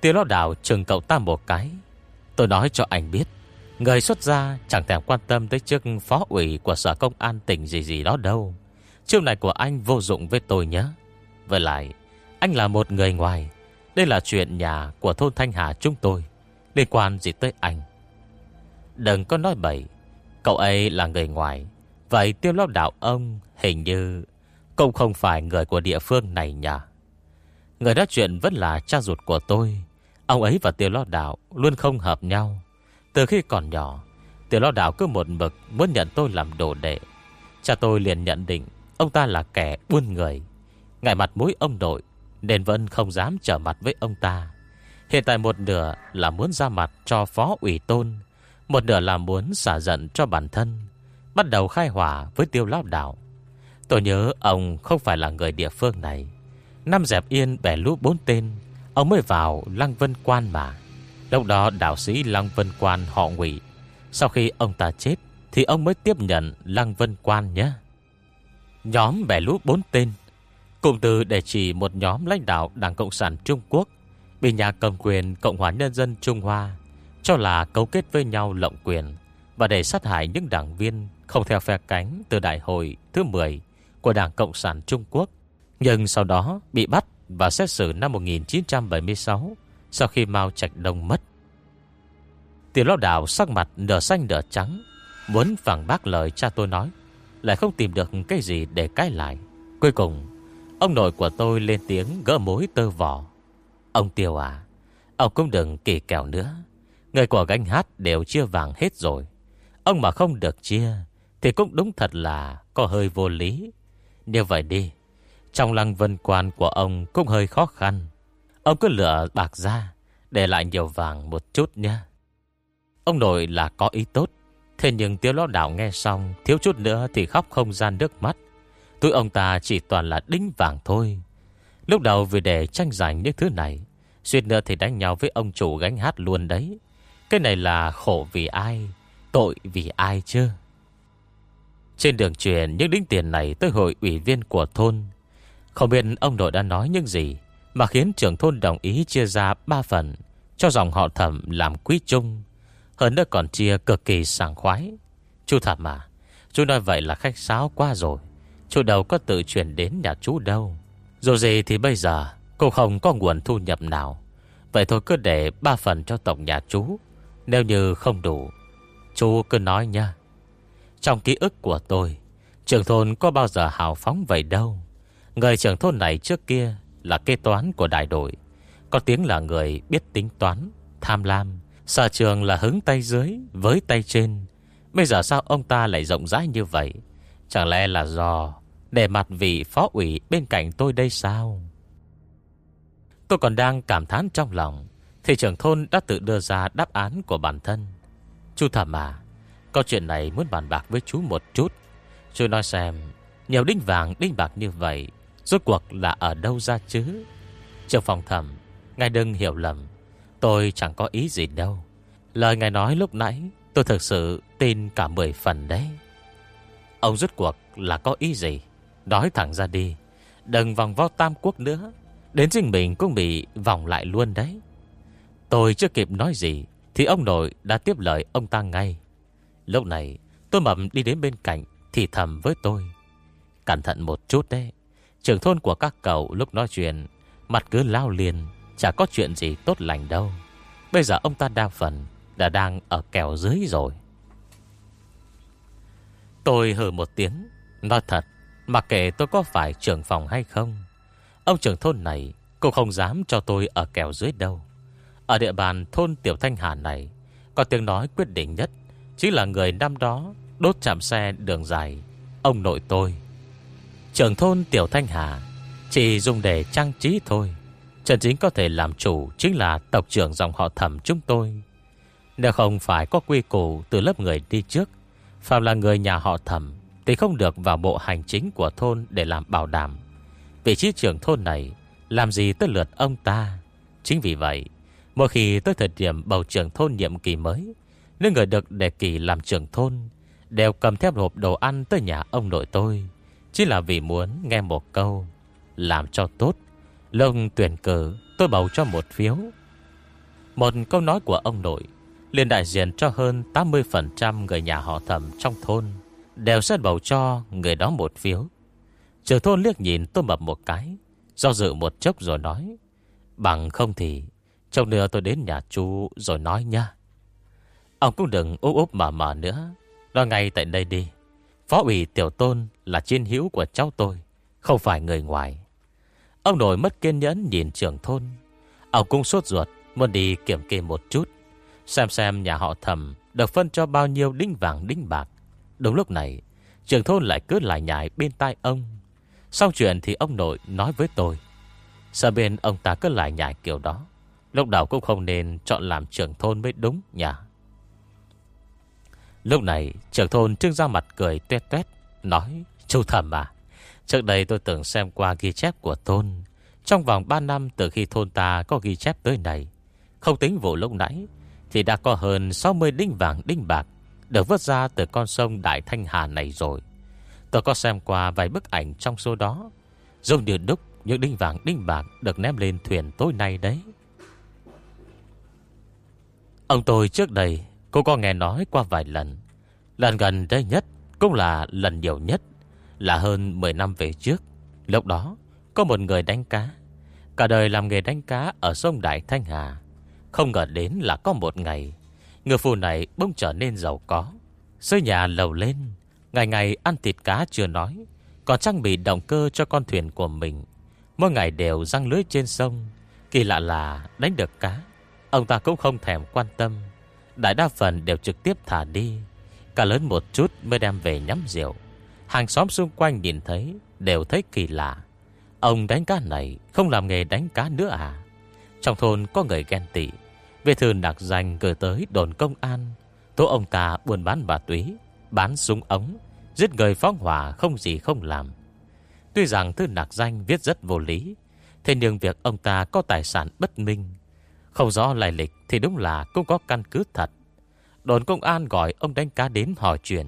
Speaker 1: Tiêu lao đạo chừng cậu ta một cái. Tôi nói cho anh biết Người xuất gia chẳng thèm quan tâm tới chức phó ủy của sở công an tỉnh gì gì đó đâu. Chiêu này của anh vô dụng với tôi nhé. Với lại, anh là một người ngoài. Đây là chuyện nhà của thôn Thanh Hà chúng tôi. Liên quan gì tới anh. Đừng có nói bậy. Cậu ấy là người ngoài. Vậy tiêu lao đạo ông hình như cũng không phải người của địa phương này nhỉ. Người nói chuyện vẫn là cha ruột của tôi. Ông ấy và tiêu lao đạo luôn không hợp nhau. Từ khi còn nhỏ, Tiểu lo đạo cứ một mực muốn nhận tôi làm đồ đệ. Cha tôi liền nhận định Ông ta là kẻ buôn người. Ngại mặt mũi ông nội, Nên vẫn không dám trở mặt với ông ta. Hiện tại một nửa là muốn ra mặt cho phó ủy tôn, Một nửa là muốn xả giận cho bản thân, Bắt đầu khai hỏa với tiêu lao đạo. Tôi nhớ ông không phải là người địa phương này. Năm dẹp yên bẻ lũ bốn tên, Ông mới vào Lăng Vân Quan mà. Lúc đó đạo sĩ Lăng Vân Quan họ ngụy. Sau khi ông ta chết, Thì ông mới tiếp nhận Lăng Vân Quan nhé. Nhóm bẻ lũ bốn tên cụm từ để chỉ một nhóm lãnh đạo Đảng Cộng sản Trung Quốc, Bị nhà cầm quyền Cộng hòa Nhân dân Trung Hoa, Cho là cấu kết với nhau lộng quyền Và để sát hại những đảng viên Không theo phe cánh từ đại hội thứ 10 Của Đảng Cộng sản Trung Quốc, Nhưng sau đó bị bắt Và xét xử năm 1976 sau khi Mao Trạch Đông mất, Tiểu lão đảo sắc mặt nở xanh nở trắng, Muốn phản bác lời cha tôi nói, Lại không tìm được cái gì để cãi lại. Cuối cùng, Ông nội của tôi lên tiếng gỡ mối tơ vỏ Ông Tiêu à Ông cũng đừng kỳ kèo nữa. Người của gánh hát đều chia vàng hết rồi. Ông mà không được chia, Thì cũng đúng thật là Có hơi vô lý. Như vậy đi, Trong lăng vân quan của ông cũng hơi khó khăn. Ông cứ lựa bạc ra, Để lại nhiều vàng một chút nhé. Ông nội là có ý tốt, Thế nhưng tiếu lão đảo nghe xong, Thiếu chút nữa thì khóc không gian nước mắt. Tụi ông ta chỉ toàn là đính vàng thôi. Lúc đầu vì để tranh giành những thứ này Xuyên nữa thì đánh nhau với ông chủ gánh hát luôn đấy. Cái này là khổ vì ai, Tội vì ai chứ? Trên đường truyền, những đính tiền này Tới hội ủy viên của thôn. Không biết ông nội đã nói những gì mà khiến trưởng thôn đồng ý chia ra ba phần, Cho dòng họ thẩm làm quý chung. Hơn nữa còn chia cực kỳ sảng khoái. Chú thẩm mà Chú nói vậy là khách sáo quá rồi. Chú đâu có tự chuyển đến nhà chú đâu. Dù gì thì bây giờ, Cô không có nguồn thu nhập nào. Vậy thôi cứ để ba phần cho tổng nhà chú, Nếu như không đủ. Chú cứ nói nha. Trong ký ức của tôi, trưởng thôn có bao giờ hào phóng vậy đâu. Người trưởng thôn này trước kia là kế toán của đại đội. Có tiếng là người biết tính toán, tham lam. Sở trường là hứng tay dưới với tay trên. Bây giờ sao ông ta lại rộng rãi như vậy? Chẳng lẽ là do để mặt vị phó ủy bên cạnh tôi đây sao? Tôi còn đang cảm thán trong lòng Thì trưởng thôn đã tự đưa ra đáp án của bản thân Chú thầm à Câu chuyện này muốn bàn bạc với chú một chút Chú nói xem Nhiều đinh vàng đinh bạc như vậy Rốt cuộc là ở đâu ra chứ? Trường phòng thẩm, Ngài đừng hiểu lầm. Tôi chẳng có ý gì đâu. Lời ngài nói lúc nãy, Tôi thực sự tin cả 10 phần đấy. Ông rốt cuộc là có ý gì? Nói thẳng ra đi. Đừng vòng vo tam quốc nữa. Đến riêng mình cũng bị vòng lại luôn đấy. Tôi chưa kịp nói gì, Thì ông nội đã tiếp lời ông ta ngay. Lúc này, tôi mầm đi đến bên cạnh Thì thầm với tôi. Cẩn thận một chút đấy. Trưởng thôn của các cậu lúc nói chuyện, Mặt cứ lao liền, Chả có chuyện gì tốt lành đâu. Bây giờ ông ta đa phần Đã đang ở kèo dưới rồi. Tôi hừ một tiếng, Nói thật, Mặc kệ tôi có phải trưởng phòng hay không, Ông trưởng thôn này Cũng không dám cho tôi ở kèo dưới đâu. Ở địa bàn thôn Tiểu Thanh Hà này, Có tiếng nói quyết định nhất Chính là người năm đó Đốt chạm xe đường dài, Ông nội tôi. Trưởng thôn Tiểu Thanh Hà, Chỉ dùng để trang trí thôi. Trần Chính có thể làm chủ Chính là tộc trưởng dòng họ thẩm chúng tôi. Nếu không phải có quy củ Từ lớp người đi trước, Phạm là người nhà họ thẩm Thì không được vào bộ hành chính của thôn Để làm bảo đảm. Vị trí trưởng thôn này Làm gì tới lượt ông ta? Chính vì vậy, Mỗi khi tới thời điểm bầu trưởng thôn nhiệm kỳ mới Nếu người được đề kỳ làm trưởng thôn Đều cầm theo hộp đồ ăn tới nhà ông nội tôi. Chỉ là vì muốn nghe một câu, Làm cho tốt. Lông tuyển cử, tôi bầu cho một phiếu. Một câu nói của ông nội, liền đại diện cho hơn 80% người nhà họ thẩm trong thôn, Đều sẽ bầu cho người đó một phiếu. Trưởng thôn liếc nhìn, tôi mập một cái, Do dự một chốc rồi nói, Bằng không thì Trong nữa tôi đến nhà chú rồi nói nha. Ông cũng đừng úp úp mà mà nữa, Nói ngay tại đây đi. Phó ủy tiểu tôn là chiên hữu của cháu tôi, Không phải người ngoài. Ông nội mất kiên nhẫn nhìn trưởng thôn. Ông cũng sốt ruột, Muốn đi kiểm kê một chút, Xem xem nhà họ thầm Được phân cho bao nhiêu đinh vàng đinh bạc. Đúng lúc này, Trưởng thôn lại cứ lại nhải bên tai ông. Xong chuyện thì ông nội nói với tôi Sợ bên ông ta cứ lại nhải kiểu đó? Lúc đầu cũng không nên chọn làm trưởng thôn mới đúng nhỉ? Lúc này, trưởng thôn trưng ra mặt cười tuét tuét, Nói Chú thầm à Trước đây tôi từng xem qua ghi chép của thôn. Trong vòng 3 năm từ khi thôn ta có ghi chép tới này Không tính vụ lúc nãy, Thì đã có hơn 60 đinh vàng, đinh bạc Được vớt ra từ con sông Đại Thanh Hà này rồi. Tôi có xem qua vài bức ảnh trong số đó Dùng như đúc những đinh vàng, đinh bạc Được ném lên thuyền tối nay đấy. Ông tôi trước đây Cô có nghe nói qua vài lần. Lần gần đây nhất Cũng là lần nhiều nhất, Là hơn 10 năm về trước. Lúc đó, có một người đánh cá. Cả đời làm nghề đánh cá Ở sông Đại Thanh Hà. Không ngờ đến là có một ngày, Người phụ này bỗng trở nên giàu có. Xây nhà lầu lên, Ngày ngày ăn thịt cá chưa nói, Còn trang bị động cơ cho con thuyền của mình. Mỗi ngày đều răng lưới trên sông, Kỳ lạ là đánh được cá. Ông ta cũng không thèm quan tâm. Đại đa phần đều trực tiếp thả đi. Cả lớn một chút mới đem về nhắm rượu. Hàng xóm xung quanh nhìn thấy, Đều thấy kỳ lạ. Ông đánh cá này không làm nghề đánh cá nữa à? Trong thôn có người ghen tị. Về thư đặc danh gửi tới đồn công an. Tố ông ta buôn bán bà túy, Bán súng ống, Giết người phóng hỏa không gì không làm. Tuy rằng thư nạc danh viết rất vô lý, Thế nhưng việc ông ta có tài sản bất minh không rõ lại lịch Thì đúng là cũng có căn cứ thật. Đồn công an gọi ông đánh cá đến hỏi chuyện.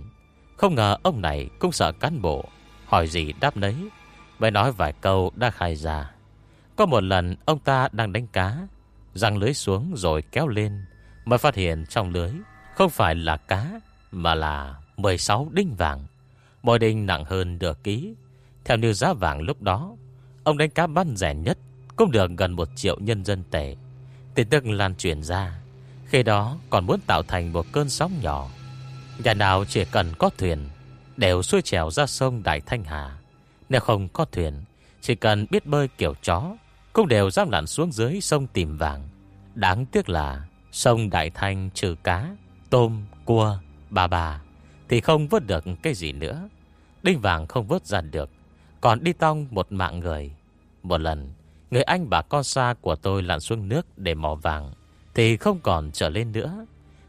Speaker 1: Không ngờ ông này cũng sợ cán bộ, Hỏi gì đáp nấy, Mới nói vài câu đã khai ra. Có một lần ông ta đang đánh cá, Răng lưới xuống rồi kéo lên, Mới phát hiện trong lưới Không phải là cá, Mà là 16 đinh vàng. Mỗi đinh nặng hơn được ký. Theo như giá vàng lúc đó, Ông đánh cá bán rẻ nhất Cũng được gần 1 triệu nhân dân tệ. Tin tức lan truyền ra. Khi đó còn muốn tạo thành một cơn sóng nhỏ. Nhà nào chỉ cần có thuyền Đều xuôi trèo ra sông Đại Thanh Hà. Nếu không có thuyền Chỉ cần biết bơi kiểu chó Cũng đều dám lặn xuống dưới sông tìm vàng. Đáng tiếc là Sông Đại Thanh trừ cá Tôm, cua, bà bà Thì không vớt được cái gì nữa. Đinh vàng không vớt ra được Còn đi tong một mạng người. Một lần Người anh bà con xa của tôi lặn xuống nước để mò vàng, Thì không còn trở lên nữa.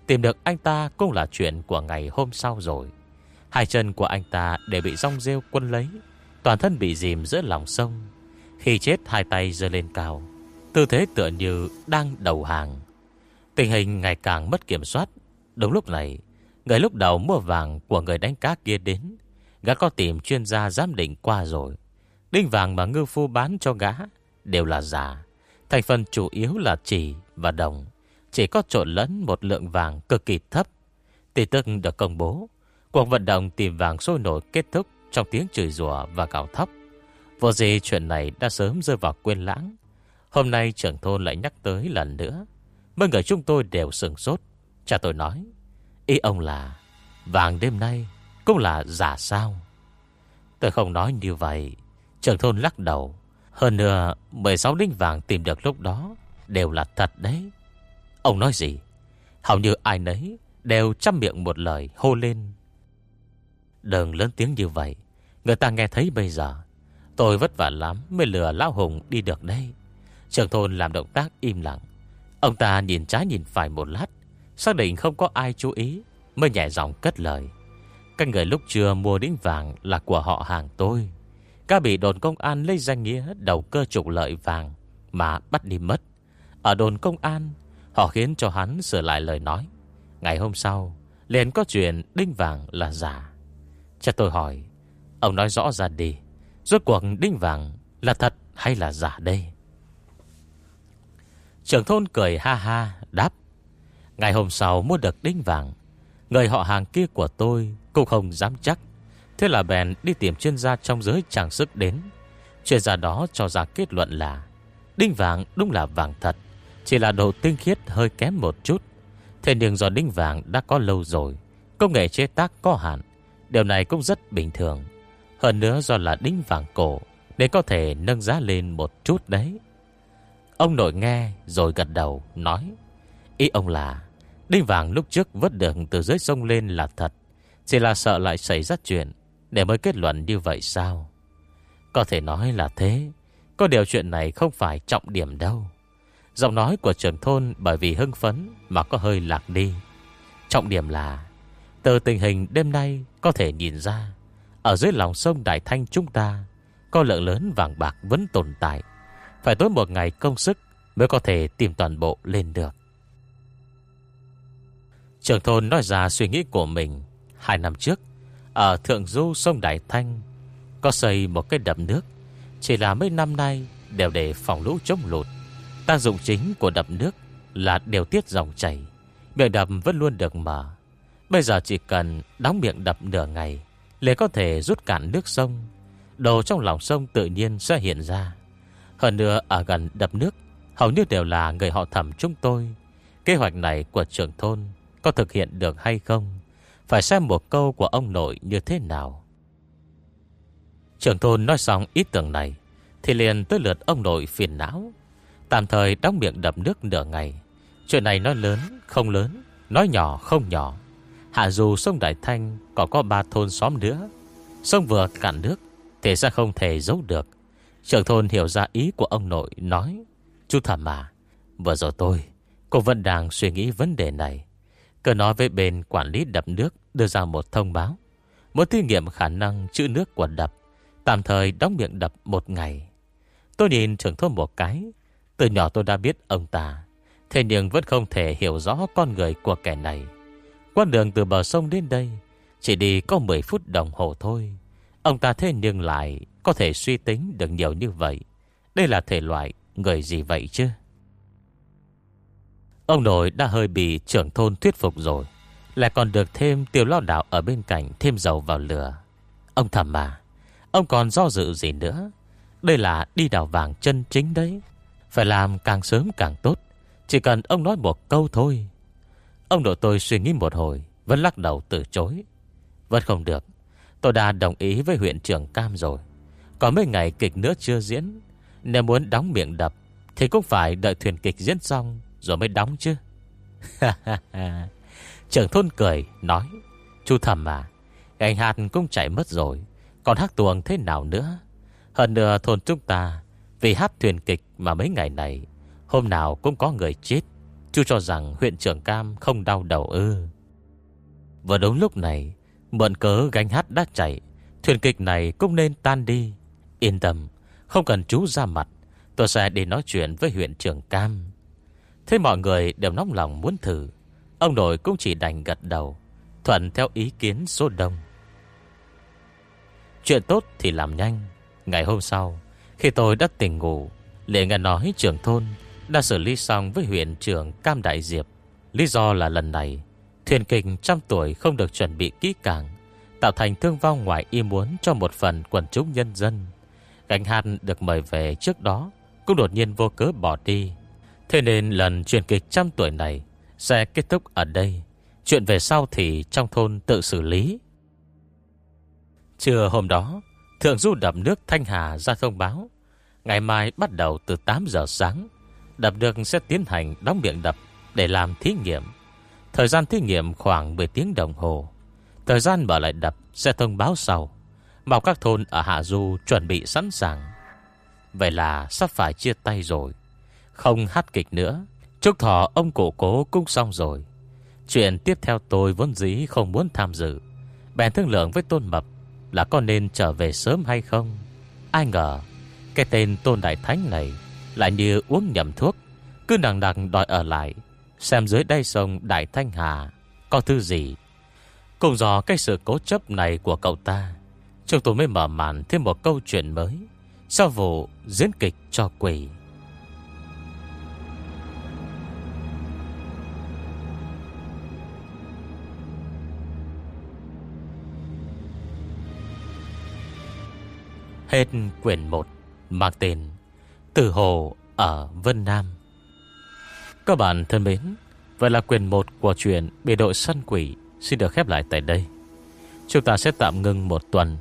Speaker 1: Tìm được anh ta cũng là chuyện của ngày hôm sau rồi. Hai chân của anh ta đều bị rong rêu quân lấy, Toàn thân bị dìm giữa lòng sông. Khi chết, hai tay giơ lên cao, Tư thế tựa như đang đầu hàng. Tình hình ngày càng mất kiểm soát. Đúng lúc này, Người lúc đầu mua vàng của người đánh cá kia đến, Gã có tìm chuyên gia giám định qua rồi. Đinh vàng mà ngư phu bán cho gã. Đều là giả. Thành phần chủ yếu là chỉ và đồng. Chỉ có trộn lẫn một lượng vàng cực kỳ thấp. Tin tức được công bố. Cuộc vận động tìm vàng sôi nổi kết thúc Trong tiếng chửi rủa và gào thóc. Vô gì chuyện này đã sớm rơi vào quên lãng. Hôm nay trưởng thôn lại nhắc tới lần nữa. Mấy người chúng tôi đều sừng sốt. Cha tôi nói, Ý ông là, Vàng đêm nay cũng là giả sao? Tôi không nói như vậy. Trưởng thôn lắc đầu. Hơn nữa 16 đinh vàng tìm được lúc đó Đều là thật đấy. Ông nói gì? Hầu như ai nấy Đều chăm miệng một lời hô lên. Đừng lớn tiếng như vậy. Người ta nghe thấy bây giờ. Tôi vất vả lắm mới lừa Lão Hùng đi được đây. Trường thôn làm động tác im lặng. Ông ta nhìn trái nhìn phải một lát, Xác định không có ai chú ý, Mới nhẹ giọng cất lời. Các người lúc chưa mua đĩnh vàng Là của họ hàng tôi. Các bị đồn công an lấy danh nghĩa Đầu cơ trục lợi vàng Mà bắt đi mất. Ở đồn công an, Họ khiến cho hắn sửa lại lời nói. Ngày hôm sau, liền có chuyện đinh vàng là giả. Cha tôi hỏi, Ông nói rõ ra đi, Rốt cuộc đinh vàng là thật hay là giả đây? Trưởng thôn cười ha ha, Đáp, Ngày hôm sau mua được đinh vàng, Người họ hàng kia của tôi Cũng không dám chắc. Thế là bèn đi tìm chuyên gia trong giới trang sức đến. Chuyên gia đó cho ra kết luận là, Đinh vàng đúng là vàng thật, Chỉ là độ tinh khiết hơi kém một chút. Thế nhưng do đinh vàng đã có lâu rồi, Công nghệ chế tác có hạn, Điều này cũng rất bình thường. Hơn nữa do là đinh vàng cổ, Nên có thể nâng giá lên một chút đấy. Ông nội nghe rồi gật đầu, nói, Ý ông là, Đinh vàng lúc trước vớt được từ dưới sông lên là thật, Chỉ là sợ lại xảy ra chuyện. Để mới kết luận như vậy sao? Có thể nói là thế. Có điều chuyện này không phải trọng điểm đâu. Giọng nói của trưởng thôn Bởi vì hưng phấn Mà có hơi lạc đi. Trọng điểm là, Từ tình hình đêm nay Có thể nhìn ra, Ở dưới lòng sông Đại Thanh chúng ta, Có lượng lớn vàng bạc vẫn tồn tại. Phải tốn một ngày công sức Mới có thể tìm toàn bộ lên được. Trưởng thôn nói ra suy nghĩ của mình. Hai năm trước ở thượng du sông Đại Thanh, Có xây một cái đập nước. Chỉ là mấy năm nay Đều để phòng lũ chống lụt. Tác dụng chính của đập nước Là điều tiết dòng chảy. Miệng đập vẫn luôn được mở. Bây giờ chỉ cần đóng miệng đập nửa ngày liền có thể rút cạn nước sông. Đồ trong lòng sông tự nhiên sẽ hiện ra. Hơn nữa, ở gần đập nước, Hầu như đều là người họ thẩm chúng tôi. Kế hoạch này của trưởng thôn có thực hiện được hay không? Phải xem một câu của ông nội như thế nào. Trưởng thôn nói xong ý tưởng này, Thì liền tới lượt ông nội phiền não. Tạm thời đóng miệng đập nước nửa ngày. Chuyện này nói lớn, không lớn, Nói nhỏ không nhỏ. Hạ dù sông Đại Thanh Còn có ba thôn xóm nữa. Sông vừa cạn nước, Thì sẽ không thể giấu được. Trưởng thôn hiểu ra ý của ông nội, Nói, Chú thầm mà Vừa rồi tôi, Cô vẫn đang suy nghĩ vấn đề này. Cứ nói với bên quản lý đập nước, Đưa ra một thông báo. Muốn thí nghiệm khả năng chữ nước của đập, Tạm thời đóng miệng đập một ngày. Tôi nhìn trưởng thôn một cái. Từ nhỏ tôi đã biết ông ta, Thế nhưng vẫn không thể hiểu rõ con người của kẻ này. Quan đường từ bờ sông đến đây, Chỉ đi có 10 phút đồng hồ thôi. Ông ta thế nhưng lại Có thể suy tính được nhiều như vậy. Đây là thể loại người gì vậy chứ? Ông nội đã hơi bị trưởng thôn thuyết phục rồi, Lại còn được thêm tiêu lao đạo Ở bên cạnh thêm dầu vào lửa. Ông thầm mà, Ông còn do dự gì nữa? Đây là đi đào vàng chân chính đấy, Phải làm càng sớm càng tốt, Chỉ cần ông nói một câu thôi. Ông nội tôi suy nghĩ một hồi, Vẫn lắc đầu từ chối. Vẫn không được, Tôi đã đồng ý với huyện trưởng Cam rồi. Còn mấy ngày kịch nữa chưa diễn, Nếu muốn đóng miệng đập, Thì cũng phải đợi thuyền kịch diễn xong rồi mới đóng chứ. (laughs) Trưởng thôn cười, Nói, Chú thầm mà anh hạt cũng chạy mất rồi, Còn hát tuồng thế nào nữa? Hơn nữa thôn chúng ta Vì hát thuyền kịch mà mấy ngày này, Hôm nào cũng có người chết. Chú cho rằng huyện trưởng Cam không đau đầu ư. Vừa đúng lúc này, Mượn cớ gánh hát đã chạy Thuyền kịch này cũng nên tan đi. Yên tâm, Không cần chú ra mặt, Tôi sẽ đi nói chuyện với huyện trưởng Cam. Thế mọi người đều nóng lòng muốn thử Ông nội cũng chỉ đành gật đầu Thuận theo ý kiến số đông Chuyện tốt thì làm nhanh Ngày hôm sau Khi tôi đã tỉnh ngủ Lệ nghe nói trưởng thôn đã xử lý xong với huyện trưởng Cam Đại Diệp. Lý do là lần này, thuyền kình trăm tuổi không được chuẩn bị kỹ càng, tạo thành thương vong ngoài ý muốn cho một phần quần chúng nhân dân. Gánh hạt được mời về trước đó cũng đột nhiên vô cớ bỏ đi. Thế nên lần truyền kịch trăm tuổi này sẽ kết thúc ở đây. Chuyện về sau thì trong thôn tự xử lý. Trưa hôm đó, Thượng du đập nước Thanh Hà ra thông báo. Ngày mai bắt đầu từ 8 giờ sáng, đập được sẽ tiến hành đóng miệng đập để làm thí nghiệm. Thời gian thí nghiệm khoảng 10 tiếng đồng hồ. Thời gian mở lại đập sẽ thông báo sau. Bảo các thôn ở Hạ Du chuẩn bị sẵn sàng. Vậy là sắp phải chia tay rồi. Không hát kịch nữa. Chúc thọ ông cổ cố cũng xong rồi. Chuyện tiếp theo tôi vốn dĩ không muốn tham dự. Bèn thương lượng với Tôn Mập là có nên trở về sớm hay không. Ai ngờ, cái tên Tôn Đại Thánh này lại như uống nhầm thuốc. Cứ nặng nặng đòi ở lại, xem dưới đây sông Đại Thanh Hà có thứ gì. Cùng do cái sự cố chấp này của cậu ta, chúng tôi mới mở màn thêm một câu chuyện mới. Sau vụ diễn kịch cho quỷ. Hết quyển 1 Mang tên Từ Hồ ở Vân Nam. Các bạn thân mến, Vậy là quyển 1 của chuyện Biệt đội săn quỷ Xin được khép lại tại đây. Chúng ta sẽ tạm ngưng một tuần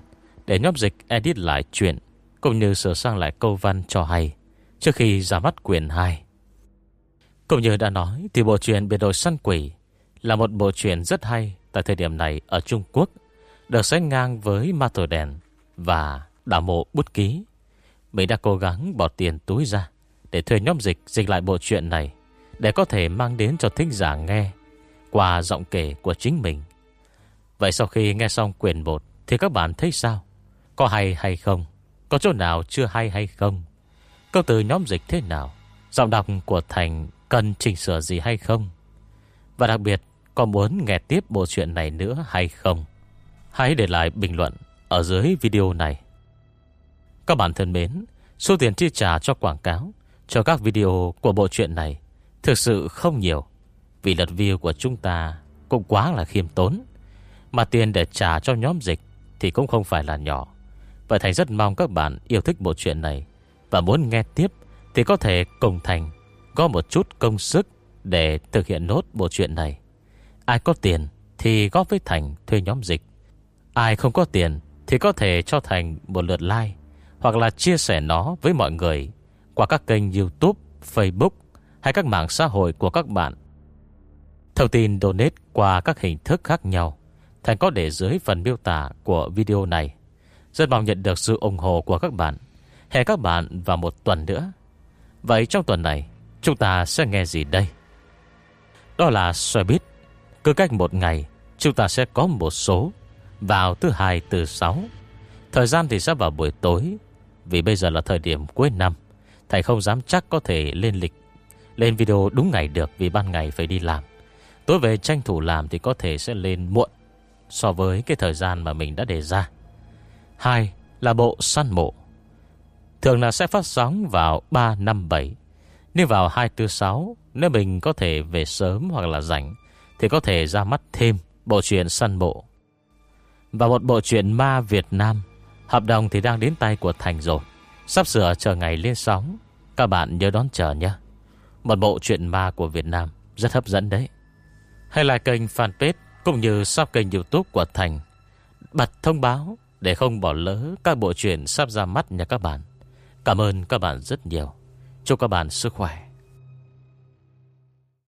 Speaker 1: Để nhóm dịch edit lại chuyện Cũng như sửa sang lại câu văn cho hay Trước khi ra mắt quyển 2 Cũng như đã nói Thì bộ truyện Biệt đội săn quỷ Là một bộ truyện rất hay Tại thời điểm này ở Trung Quốc, Được sánh ngang với Ma Tổ Đèn Và Đảo mộ bút ký. Mình đã cố gắng bỏ tiền túi ra Để thuê nhóm dịch dịch lại bộ chuyện này Để có thể mang đến cho thính giả nghe Qua giọng kể của chính mình. Vậy sau khi nghe xong quyển 1 Thì các bạn thấy sao? Có hay hay không? Có chỗ nào chưa hay hay không? Câu từ nhóm dịch thế nào? Giọng đọc của Thành cần chỉnh sửa gì hay không? Và đặc biệt, Có muốn nghe tiếp bộ chuyện này nữa hay không? Hãy để lại bình luận Ở dưới video này các bạn thân mến, số tiền chi trả cho quảng cáo cho các video của bộ truyện này thực sự không nhiều. Vì lượt view của chúng ta cũng quá là khiêm tốn. Mà tiền để trả cho nhóm dịch thì cũng không phải là nhỏ. Vậy Thành rất mong các bạn yêu thích bộ truyện này và muốn nghe tiếp thì có thể cùng Thành có một chút công sức để thực hiện nốt bộ truyện này. Ai có tiền thì góp với Thành thuê nhóm dịch. Ai không có tiền thì có thể cho Thành một lượt like hoặc là chia sẻ nó với mọi người qua các kênh YouTube, Facebook hay các mạng xã hội của các bạn. Thông tin donate qua các hình thức khác nhau Thành có để dưới phần miêu tả của video này. Rất mong nhận được sự ủng hộ của các bạn. Hẹn các bạn vào một tuần nữa. Vậy trong tuần này, chúng ta sẽ nghe gì đây? Đó là xoay bít. Cứ cách một ngày, chúng ta sẽ có một số vào thứ hai từ sáu. Thời gian thì sẽ vào buổi tối vì bây giờ là thời điểm cuối năm Thầy không dám chắc có thể lên lịch Lên video đúng ngày được Vì ban ngày phải đi làm. Tối về tranh thủ làm thì có thể sẽ lên muộn So với cái thời gian mà mình đã đề ra. Hai là bộ săn mộ. Thường là sẽ phát sóng vào 357 Nếu vào 2, 4, 6 Nếu mình có thể về sớm hoặc là rảnh Thì có thể ra mắt thêm bộ truyện săn mộ. Và một bộ truyện ma Việt Nam. Hợp đồng thì đang đến tay của Thành rồi. Sắp sửa chờ ngày lên sóng. Các bạn nhớ đón chờ nhé. Một bộ truyện ma của Việt Nam. Rất hấp dẫn đấy. Hay là kênh fanpage Cũng như sắp kênh youtube của Thành. Bật thông báo Để không bỏ lỡ các bộ truyện sắp ra mắt nha các bạn. Cảm ơn các bạn rất nhiều. Chúc các bạn sức khỏe.